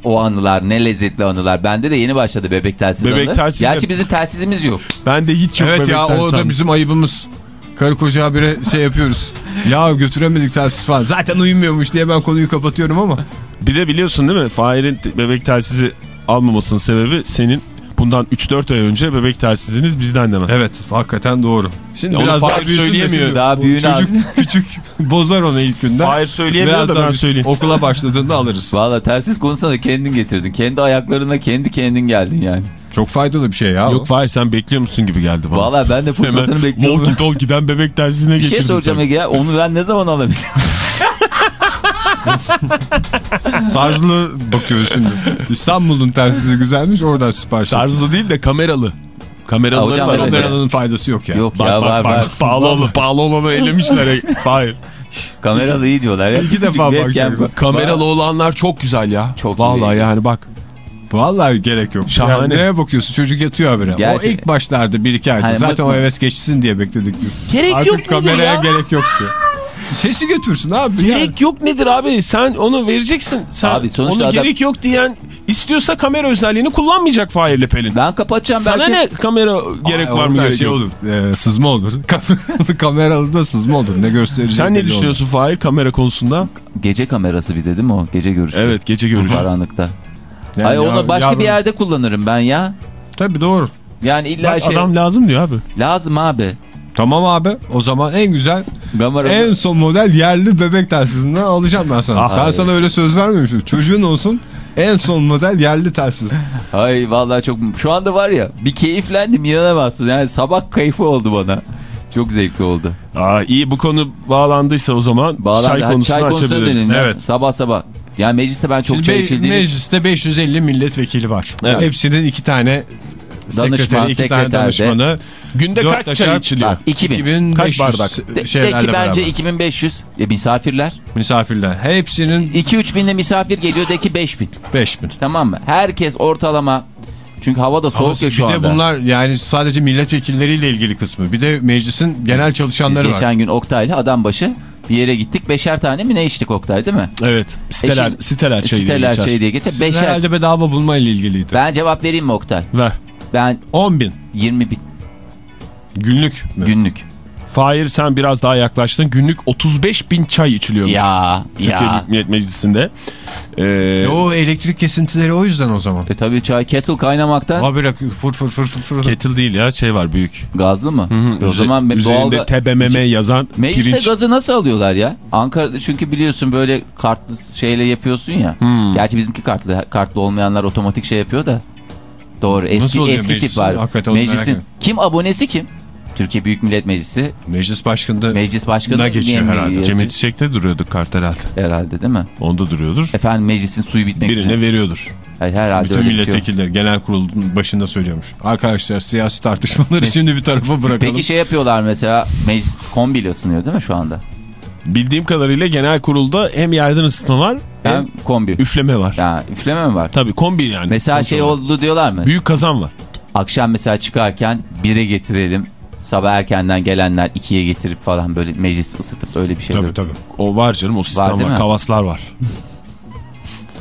Speaker 4: o anılar ne lezzetli anılar. Bende de yeni başladı bebek telsiz
Speaker 5: Bebek
Speaker 4: anıları.
Speaker 5: telsiz de-
Speaker 4: Gerçi bizim telsizimiz yok.
Speaker 5: Bende hiç yok
Speaker 3: Evet
Speaker 5: bebek
Speaker 3: ya
Speaker 5: telsiz
Speaker 3: o da bizim ayıbımız. Karı koca habire şey yapıyoruz. ya götüremedik telsiz falan. Zaten uyumuyormuş diye ben konuyu kapatıyorum ama.
Speaker 5: Bir de biliyorsun değil mi? Fahir'in bebek telsizi almamasının sebebi senin bundan 3-4 ay önce bebek telsiziniz bizden deme.
Speaker 3: Evet hakikaten doğru. Şimdi biraz daha
Speaker 5: söyleyemiyor.
Speaker 3: şimdi
Speaker 4: Daha
Speaker 3: bu
Speaker 4: büyüğünü
Speaker 3: Çocuk küçük bozar onu ilk günden.
Speaker 5: Fahir söyleyemiyor
Speaker 3: Biraz
Speaker 5: da ben söyleyeyim.
Speaker 3: Okula başladığında alırız.
Speaker 4: Valla telsiz konusuna kendin getirdin. Kendi ayaklarına kendi kendin geldin yani.
Speaker 3: Çok faydalı bir şey ya.
Speaker 5: Yok Fahir sen bekliyor musun gibi geldi bana.
Speaker 4: Valla ben de fırsatını
Speaker 5: Hemen
Speaker 4: bekliyorum.
Speaker 5: walkie talkie'den bebek telsizine
Speaker 4: Bir şey soracağım. Ege ya. Onu ben ne zaman alabilirim?
Speaker 3: Sarzlı bakıyoruz şimdi. İstanbul'un telsizi güzelmiş oradan sipariş.
Speaker 5: Şarjlı değil de kameralı. Kameraları
Speaker 4: Hocam,
Speaker 5: var.
Speaker 4: evet.
Speaker 3: Kameranın faydası yok ya.
Speaker 4: Yok
Speaker 5: Bak,
Speaker 4: ya
Speaker 5: bak,
Speaker 4: var
Speaker 5: bak,
Speaker 4: var.
Speaker 5: Pahalı, olanı, pahalı olanı elemişler. Hayır.
Speaker 4: Kameralı iyi diyorlar ya.
Speaker 3: İki defa bakacaksın.
Speaker 5: Kameralı olanlar çok güzel ya.
Speaker 4: Çok
Speaker 5: Vallahi
Speaker 4: iyi.
Speaker 5: yani bak.
Speaker 3: Vallahi gerek yok.
Speaker 5: Şahane.
Speaker 3: Yani neye bakıyorsun? Çocuk yatıyor habire. O ilk başlarda bir iki ayda.
Speaker 4: Hani
Speaker 3: Zaten
Speaker 4: bak-
Speaker 3: o heves geçsin diye bekledik biz.
Speaker 5: Gerek
Speaker 3: Artık
Speaker 5: yok
Speaker 3: kameraya
Speaker 5: ya?
Speaker 3: gerek yok diye. Sesi götürsün abi.
Speaker 5: Gerek yok nedir abi? Sen onu vereceksin. Sen
Speaker 4: Abi sonuçta
Speaker 5: onu
Speaker 4: adam-
Speaker 5: gerek yok diyen istiyorsa kamera özelliğini kullanmayacak Fahir'le Pelin.
Speaker 4: Ben kapatacağım
Speaker 5: Sana
Speaker 4: belki.
Speaker 5: ne kamera gerek
Speaker 3: Aa,
Speaker 5: var mı gerek
Speaker 3: şey
Speaker 5: yok.
Speaker 3: olur. e, sızma olur. Kameralı da sızma olur. Ne gösterecek
Speaker 5: Sen ne düşünüyorsun Fahir kamera konusunda?
Speaker 4: Gece kamerası bir dedim o. Gece görüşü.
Speaker 5: Evet gece görüşü.
Speaker 4: Karanlıkta.
Speaker 3: Yani
Speaker 4: Ay
Speaker 3: ya-
Speaker 4: onu başka
Speaker 3: yavrum-
Speaker 4: bir yerde kullanırım ben ya.
Speaker 3: Tabii doğru.
Speaker 4: Yani illa
Speaker 5: Bak,
Speaker 4: şey
Speaker 5: Adam lazım diyor abi.
Speaker 4: lazım abi.
Speaker 3: Tamam abi. O zaman en güzel
Speaker 4: Kamera
Speaker 3: en son model yerli bebek telsizinden alacağım ben sana.
Speaker 5: Ah,
Speaker 3: ben sana öyle söz vermemiştim. Çocuğun olsun en son model yerli telsiz.
Speaker 4: Ay vallahi çok şu anda var ya bir keyiflendim inanamazsın. Yani sabah keyfi oldu bana. Çok zevkli oldu.
Speaker 5: Aa, iyi bu konu bağlandıysa o zaman
Speaker 4: Bağlandı.
Speaker 5: çay konusunu
Speaker 4: çay
Speaker 5: açabiliriz.
Speaker 4: ya.
Speaker 5: Evet.
Speaker 4: Sabah sabah. Yani mecliste ben çok
Speaker 3: Şimdi
Speaker 4: çay içildiğini...
Speaker 3: mecliste 550 milletvekili var.
Speaker 5: Evet.
Speaker 3: Hepsinin iki tane
Speaker 4: Danışman,
Speaker 3: sekreteri, iki tane
Speaker 4: de.
Speaker 3: danışmanı.
Speaker 5: Günde kaç çay içiliyor?
Speaker 4: Bak 2000.
Speaker 3: 2500
Speaker 5: Kaç bardak?
Speaker 4: De, de ki bence
Speaker 3: beraber.
Speaker 4: 2500 e, misafirler.
Speaker 3: misafirler. Hepsinin
Speaker 4: 2-3 binde misafir geliyor de ki 5000.
Speaker 3: 5000.
Speaker 4: Tamam mı? Herkes ortalama. Çünkü hava da soğuk ya
Speaker 3: bir
Speaker 4: şu
Speaker 3: de
Speaker 4: anda.
Speaker 3: bunlar yani sadece milletvekilleriyle ilgili kısmı. Bir de meclisin genel
Speaker 4: Biz
Speaker 3: çalışanları var.
Speaker 4: geçen gün Oktay'la adam başı bir yere gittik. Beşer tane mi ne içtik Oktay değil mi?
Speaker 5: Evet. Siteler,
Speaker 4: E şimdi-
Speaker 5: siteler çayı diye
Speaker 4: Siteler
Speaker 5: geçer.
Speaker 4: şey diye geçer. Beşer.
Speaker 3: Herhalde bedava bulma ile ilgiliydi.
Speaker 4: Ben cevap vereyim mi Oktay?
Speaker 5: Ver.
Speaker 4: Ben
Speaker 3: 10 bin
Speaker 4: 20 bin
Speaker 3: günlük mü?
Speaker 4: günlük.
Speaker 5: Fahir sen biraz daha yaklaştın. Günlük 35 bin çay içiliyormuş.
Speaker 4: Ya
Speaker 5: Türkiye
Speaker 4: ya.
Speaker 5: Büyük Millet Meclisi'nde. Ee,
Speaker 3: o elektrik kesintileri o yüzden o zaman.
Speaker 4: E tabii çay kettle kaynamaktan
Speaker 3: Habire fır fır fır fır fır.
Speaker 5: kettle değil ya şey var büyük.
Speaker 4: gazlı mı? E o zaman ben
Speaker 5: Üzerinde
Speaker 4: doğal
Speaker 5: TBMM yazan
Speaker 4: Meclise
Speaker 5: pirinç.
Speaker 4: gazı nasıl alıyorlar ya? Ankara'da çünkü biliyorsun böyle kartlı şeyle yapıyorsun ya.
Speaker 5: Hmm.
Speaker 4: Gerçi bizimki kartlı. Kartlı olmayanlar otomatik şey yapıyor da. Doğru.
Speaker 3: Nasıl
Speaker 4: Eski
Speaker 3: oluyor
Speaker 4: eski tip
Speaker 3: meclisin?
Speaker 4: var.
Speaker 3: Hakikaten onu merak
Speaker 4: Meclisin
Speaker 3: ediyorum.
Speaker 4: kim abonesi kim? Türkiye Büyük Millet Meclisi.
Speaker 3: Meclis başkanı
Speaker 4: Meclis başkanı
Speaker 3: geçiyor
Speaker 4: diye mi
Speaker 3: herhalde.
Speaker 4: yazıyor?
Speaker 5: Cemil Çiçek'te duruyordu kart herhalde.
Speaker 4: Herhalde değil mi?
Speaker 5: Onda duruyordur.
Speaker 4: Efendim meclisin suyu bitmek
Speaker 5: Birine
Speaker 4: üzere.
Speaker 5: veriyordur.
Speaker 4: Hayır, herhalde
Speaker 3: bütün
Speaker 4: öyle bir şey yok.
Speaker 3: milletvekilleri genel kurulun başında söylüyormuş. Arkadaşlar siyasi tartışmaları şimdi bir tarafa bırakalım.
Speaker 4: Peki şey yapıyorlar mesela meclis kombiyle ısınıyor değil mi şu anda?
Speaker 5: Bildiğim kadarıyla genel kurulda hem yerden ısıtma var Hem
Speaker 4: kombi.
Speaker 5: üfleme var.
Speaker 4: Ya üfleme mi var?
Speaker 5: Tabii kombi yani.
Speaker 4: Mesela
Speaker 5: Sonuç
Speaker 4: şey
Speaker 5: olarak.
Speaker 4: oldu diyorlar mı?
Speaker 5: Büyük kazan var.
Speaker 4: Akşam mesela çıkarken bire getirelim. Sabah erkenden gelenler ikiye getirip falan böyle meclis ısıtıp öyle bir şey.
Speaker 3: Tabii
Speaker 4: böyle.
Speaker 3: tabii.
Speaker 5: O var canım o sistem var.
Speaker 4: mi?
Speaker 5: Kavaslar var.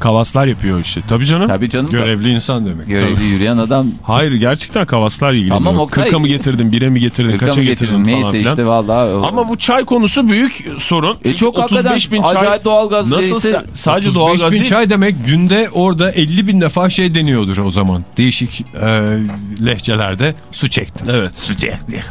Speaker 5: Kavaslar yapıyor işte. Tabii canım.
Speaker 4: Tabii canım.
Speaker 3: Görevli insan demek.
Speaker 4: Görevli yürüyen adam.
Speaker 5: Hayır gerçekten kavaslar ilgileniyor.
Speaker 4: Tamam, Oktay.
Speaker 5: Kırka mı getirdin, bire mi getirdin, kaça
Speaker 4: mı
Speaker 5: getirdin
Speaker 4: getirdin?
Speaker 5: falan
Speaker 4: Neyse
Speaker 5: filan.
Speaker 4: işte vallahi.
Speaker 5: Ama bu çay konusu büyük sorun.
Speaker 4: E çok
Speaker 5: 35
Speaker 4: hakikaten
Speaker 5: bin çay
Speaker 4: acayip doğalgaz
Speaker 5: nasıl sa- sadece
Speaker 3: 35
Speaker 5: doğalgaz
Speaker 3: bin
Speaker 5: değil.
Speaker 3: çay demek günde orada 50 bin defa şey deniyordur o zaman. Değişik e, lehçelerde su çektim.
Speaker 5: Evet.
Speaker 3: Su çektik.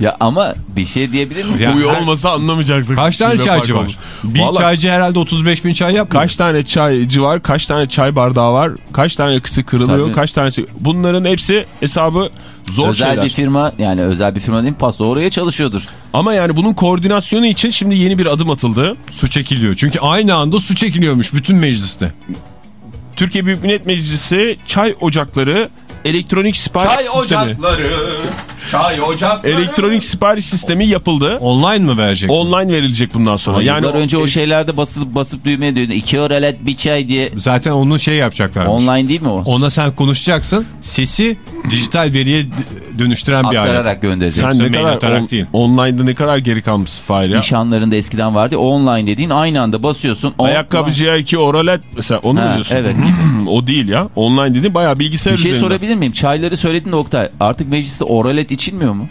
Speaker 4: Ya ama bir şey diyebilir miyim?
Speaker 3: Ya
Speaker 5: Uyu
Speaker 3: her-
Speaker 5: olmasa anlamayacaktık.
Speaker 3: Kaç tane çaycı var?
Speaker 5: olur.
Speaker 3: Bir
Speaker 5: Vallahi
Speaker 3: çaycı herhalde 35 bin çay yapmıyor.
Speaker 5: Kaç tane çaycı var, kaç tane çay bardağı var, kaç tane kısı kırılıyor,
Speaker 4: Tabii.
Speaker 5: kaç tanesi... Bunların hepsi hesabı zor
Speaker 4: özel
Speaker 5: şeyler.
Speaker 4: bir firma yani özel bir firma değil? Paso oraya çalışıyordur.
Speaker 5: Ama yani bunun koordinasyonu için şimdi yeni bir adım atıldı.
Speaker 3: Su çekiliyor. Çünkü aynı anda su çekiliyormuş bütün mecliste.
Speaker 5: Türkiye Büyük Millet Meclisi çay ocakları elektronik sipariş sistemi.
Speaker 3: Çay ocakları.
Speaker 5: Elektronik sipariş sistemi yapıldı.
Speaker 3: Online mı vereceksin?
Speaker 5: Online verilecek bundan sonra.
Speaker 4: Yani
Speaker 5: yani
Speaker 4: Yıllar önce o şeylerde basıp basıp düğmeye dönüyor. İki oralet bir çay diye.
Speaker 3: Zaten onu şey yapacaklarmış.
Speaker 4: Online değil mi o?
Speaker 3: Ona sen konuşacaksın. Sesi dijital veriye dönüştüren bir alet.
Speaker 4: Aktararak gönderecek.
Speaker 5: Sen ne kadar
Speaker 3: atarak
Speaker 5: on-
Speaker 3: değil.
Speaker 5: online'da ne kadar geri kalmışsın Fahir ya.
Speaker 4: Nişanlarında eskiden vardı. O online dediğin aynı anda basıyorsun. O-
Speaker 5: Ayakkabıcıya iki oralet mesela onu mu
Speaker 4: Ha,
Speaker 5: diyorsun?
Speaker 4: evet.
Speaker 5: o değil ya. Online dediğin bayağı bilgisayar
Speaker 4: Bir şey
Speaker 5: üzerinden.
Speaker 4: sorabilir miyim? Çayları söyledin de Oktay. Artık mecliste oralet içilmiyor mu?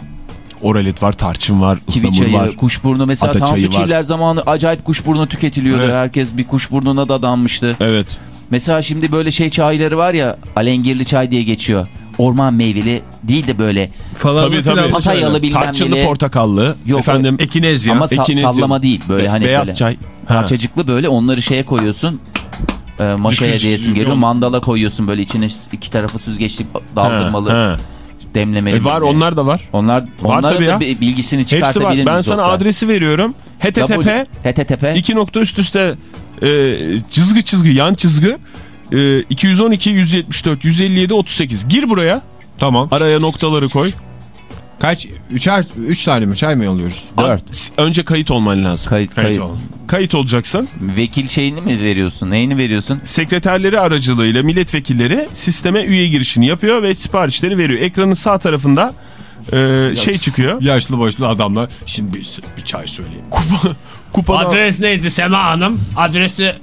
Speaker 5: Oralet var, tarçın var,
Speaker 4: Kivi
Speaker 5: ıhlamur
Speaker 4: çayı,
Speaker 5: var.
Speaker 4: kuşburnu mesela
Speaker 5: Ada
Speaker 4: Tansu
Speaker 5: çayı var.
Speaker 4: Çiller zamanı acayip kuşburnu tüketiliyordu.
Speaker 5: Evet.
Speaker 4: Herkes bir kuşburnuna da danmıştı.
Speaker 5: Evet.
Speaker 4: Mesela şimdi böyle şey çayları var ya alengirli çay diye geçiyor. Orman meyveli değil de böyle
Speaker 3: Falan
Speaker 5: Tabii, tabii.
Speaker 4: Patayalı bilmem
Speaker 5: Tarçınlı
Speaker 4: neli.
Speaker 5: portakallı.
Speaker 4: Yok,
Speaker 5: efendim
Speaker 3: Ekinezya.
Speaker 4: ama sa-
Speaker 5: Ekinezya.
Speaker 4: sallama değil böyle
Speaker 5: be-
Speaker 4: hani
Speaker 5: beyaz
Speaker 4: böyle
Speaker 5: çay. Ha.
Speaker 4: parçacıklı böyle onları şeye koyuyorsun. E, maşaya diyesin geliyor. Mandala koyuyorsun böyle içine iki tarafı süzgeçli daldırmalı
Speaker 5: Ha, ha.
Speaker 4: demlemeli.
Speaker 5: E var
Speaker 4: bilmem.
Speaker 5: onlar da var.
Speaker 4: Onlar onların
Speaker 5: tabii
Speaker 4: da
Speaker 5: ya.
Speaker 4: bilgisini
Speaker 5: Hepsi
Speaker 4: çıkartabilir
Speaker 5: var. Ben sana
Speaker 4: Oktay?
Speaker 5: adresi veriyorum. HTTP
Speaker 4: HTTP.
Speaker 5: iki nokta üst üste e, çizgi çizgi yan çizgi e, 212 174 157 38 gir buraya
Speaker 3: Tamam.
Speaker 5: araya noktaları koy.
Speaker 3: Kaç? Üçer, üç tane mi çay mı alıyoruz?
Speaker 4: Dört.
Speaker 5: Önce kayıt olman lazım.
Speaker 4: Kayıt,
Speaker 3: Kayıt
Speaker 4: kayıt.
Speaker 5: Kayıt olacaksın.
Speaker 4: Vekil şeyini mi veriyorsun? Neyini veriyorsun?
Speaker 5: Sekreterleri aracılığıyla milletvekilleri sisteme üye girişini yapıyor ve siparişleri veriyor. Ekranın sağ tarafında e, şey çıkıyor.
Speaker 3: Yaşlı başlı adamlar. Şimdi bir, bir çay söyleyeyim.
Speaker 5: Kupada,
Speaker 6: Adres neydi Sema Hanım? Adresi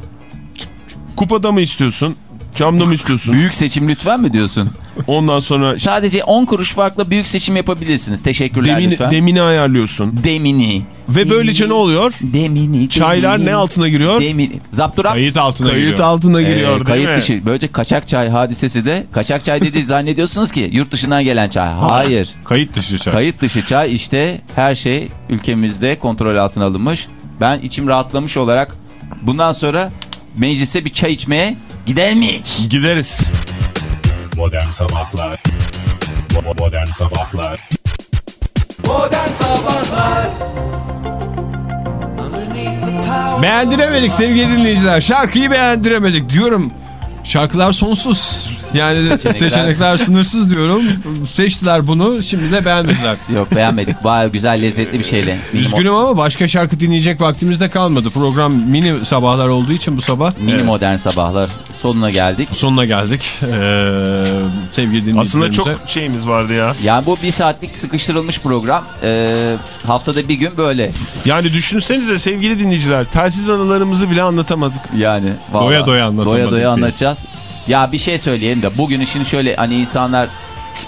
Speaker 5: kupada mı istiyorsun? Camda mı istiyorsun?
Speaker 4: Büyük seçim lütfen mi diyorsun?
Speaker 5: Ondan sonra
Speaker 4: Sadece 10 kuruş farkla büyük seçim yapabilirsiniz. Teşekkürler
Speaker 5: demini,
Speaker 4: lütfen.
Speaker 5: demini ayarlıyorsun.
Speaker 4: Demini.
Speaker 5: Ve böylece ne oluyor?
Speaker 4: Demini.
Speaker 5: Çaylar
Speaker 4: demini,
Speaker 5: ne altına giriyor?
Speaker 4: Demini. Zapturap.
Speaker 3: Kayıt altına
Speaker 5: Kayıt
Speaker 3: giriyor.
Speaker 5: altına
Speaker 4: Ee,
Speaker 5: giriyor değil
Speaker 4: kayıt
Speaker 5: mi?
Speaker 4: dışı. Böylece kaçak çay hadisesi de kaçak çay dediği zannediyorsunuz ki yurt dışından gelen çay. Hayır.
Speaker 3: Kayıt dışı çay.
Speaker 4: Kayıt dışı çay işte her şey ülkemizde kontrol altına alınmış. Ben içim rahatlamış olarak bundan sonra meclise bir çay içmeye gider miyiz?
Speaker 5: Gideriz.
Speaker 1: Modern Sabahlar Modern Sabahlar
Speaker 2: Modern Sabahlar
Speaker 3: Beğendiremedik sevgili dinleyiciler. Şarkıyı beğendiremedik diyorum. Şarkılar sonsuz. Yani seçenekler, sınırsız diyorum. Seçtiler bunu şimdi de beğenmediler.
Speaker 4: Yok beğenmedik. Baya güzel lezzetli bir şeyle.
Speaker 3: Üzgünüm ama başka şarkı dinleyecek vaktimiz de kalmadı. Program mini sabahlar olduğu için bu sabah
Speaker 4: mini modern sabahlar sonuna geldik.
Speaker 3: sonuna geldik. Ee, sevgili dinleyicilerimize.
Speaker 5: Aslında çok şeyimiz vardı ya.
Speaker 4: Yani bu bir saatlik sıkıştırılmış program. Ee, haftada bir gün böyle.
Speaker 5: Yani düşünsenize sevgili dinleyiciler telsiz anılarımızı bile anlatamadık.
Speaker 4: Yani vallahi
Speaker 3: Doya doya anlatamadık
Speaker 4: Doya doya
Speaker 3: diye.
Speaker 4: anlatacağız. Ya bir şey söyleyelim de bugün işin şöyle hani insanlar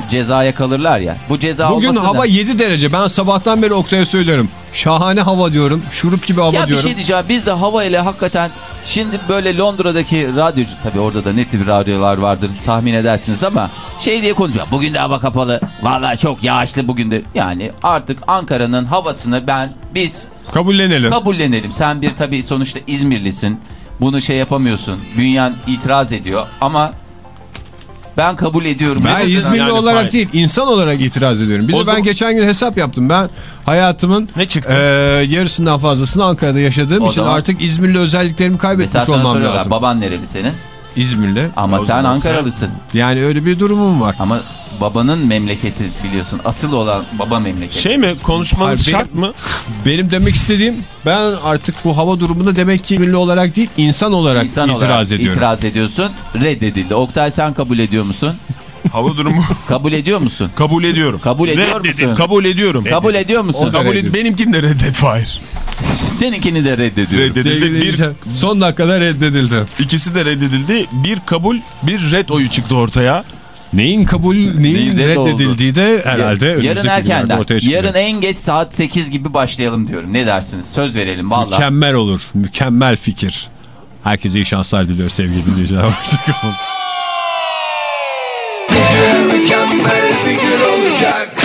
Speaker 4: cezaya kalırlar ya. Bu ceza
Speaker 3: Bugün hava
Speaker 4: da...
Speaker 3: 7 derece. Ben sabahtan beri Oktay'a söylüyorum. Şahane hava diyorum. Şurup gibi hava
Speaker 4: Ya bir
Speaker 3: diyorum.
Speaker 4: şey diyeceğim biz de hava ile hakikaten şimdi böyle Londra'daki radyocu tabii orada da ne tip radyolar vardır tahmin edersiniz ama şey diye konuşuyor. Bugün de hava kapalı. Vallahi çok yağışlı bugün de. Yani artık Ankara'nın havasını ben biz
Speaker 3: Kabullenelim.
Speaker 4: kabullenelim. Sen bir tabii sonuçta İzmirlisin. Bunu şey yapamıyorsun. Bünyen itiraz ediyor ama ben kabul ediyorum.
Speaker 3: Ben İzmirli
Speaker 5: Yani
Speaker 3: olarak
Speaker 5: fine.
Speaker 3: değil, insan olarak itiraz ediyorum. Bir
Speaker 5: O
Speaker 3: de ben geçen gün hesap yaptım. Ben hayatımın
Speaker 5: Ne çıktı?
Speaker 3: eee, yarısından fazlasını Ankara'da yaşadığım
Speaker 4: O
Speaker 3: için
Speaker 4: zaman-
Speaker 3: artık İzmirli özelliklerimi kaybetmiş
Speaker 4: Mesela
Speaker 3: olmam lazım.
Speaker 4: baban nereli senin?
Speaker 3: İzmirli.
Speaker 4: Ama
Speaker 5: O
Speaker 4: sen Ankaralısın.
Speaker 3: Yani öyle bir durumum var.
Speaker 4: Ama babanın memleketi biliyorsun. Asıl olan baba memleketi.
Speaker 5: Şey mi konuşmanız
Speaker 3: Hayır,
Speaker 5: şart mı?
Speaker 3: Benim demek istediğim ben artık bu hava durumunda demek ki İzmirli olarak değil insan olarak
Speaker 4: İnsan
Speaker 3: itiraz
Speaker 4: olarak
Speaker 3: ediyorum.
Speaker 4: itiraz ediyorsun. Reddedildi. Oktay sen kabul ediyor musun?
Speaker 5: Hava durumu
Speaker 4: Kabul ediyor musun?
Speaker 5: kabul ediyorum.
Speaker 4: Kabul ediyor
Speaker 5: Reddedim,
Speaker 4: musun?
Speaker 5: Kabul ediyorum.
Speaker 4: Kabul ediyor musun?
Speaker 5: Kabul et, benimkini de reddet Fahir.
Speaker 4: Seninkini de reddediyorum.
Speaker 5: Reddedildi. Bir,
Speaker 3: son dakikada reddedildi.
Speaker 5: ikisi de reddedildi. Bir kabul, bir red oyu çıktı ortaya.
Speaker 3: Neyin kabul, neyin,
Speaker 4: Neyin red
Speaker 3: reddedildiği de herhalde
Speaker 4: Yarın erkenden.
Speaker 3: ortaya çıkacak.
Speaker 4: Yarın en geç saat 8 gibi başlayalım diyorum. Ne dersiniz? Söz verelim valla.
Speaker 3: Mükemmel olur. Mükemmel fikir. Herkese iyi şanslar diliyoruz sevgili dinleyiciler. Hoşçakalın.
Speaker 2: Mükemmel bir gün olacak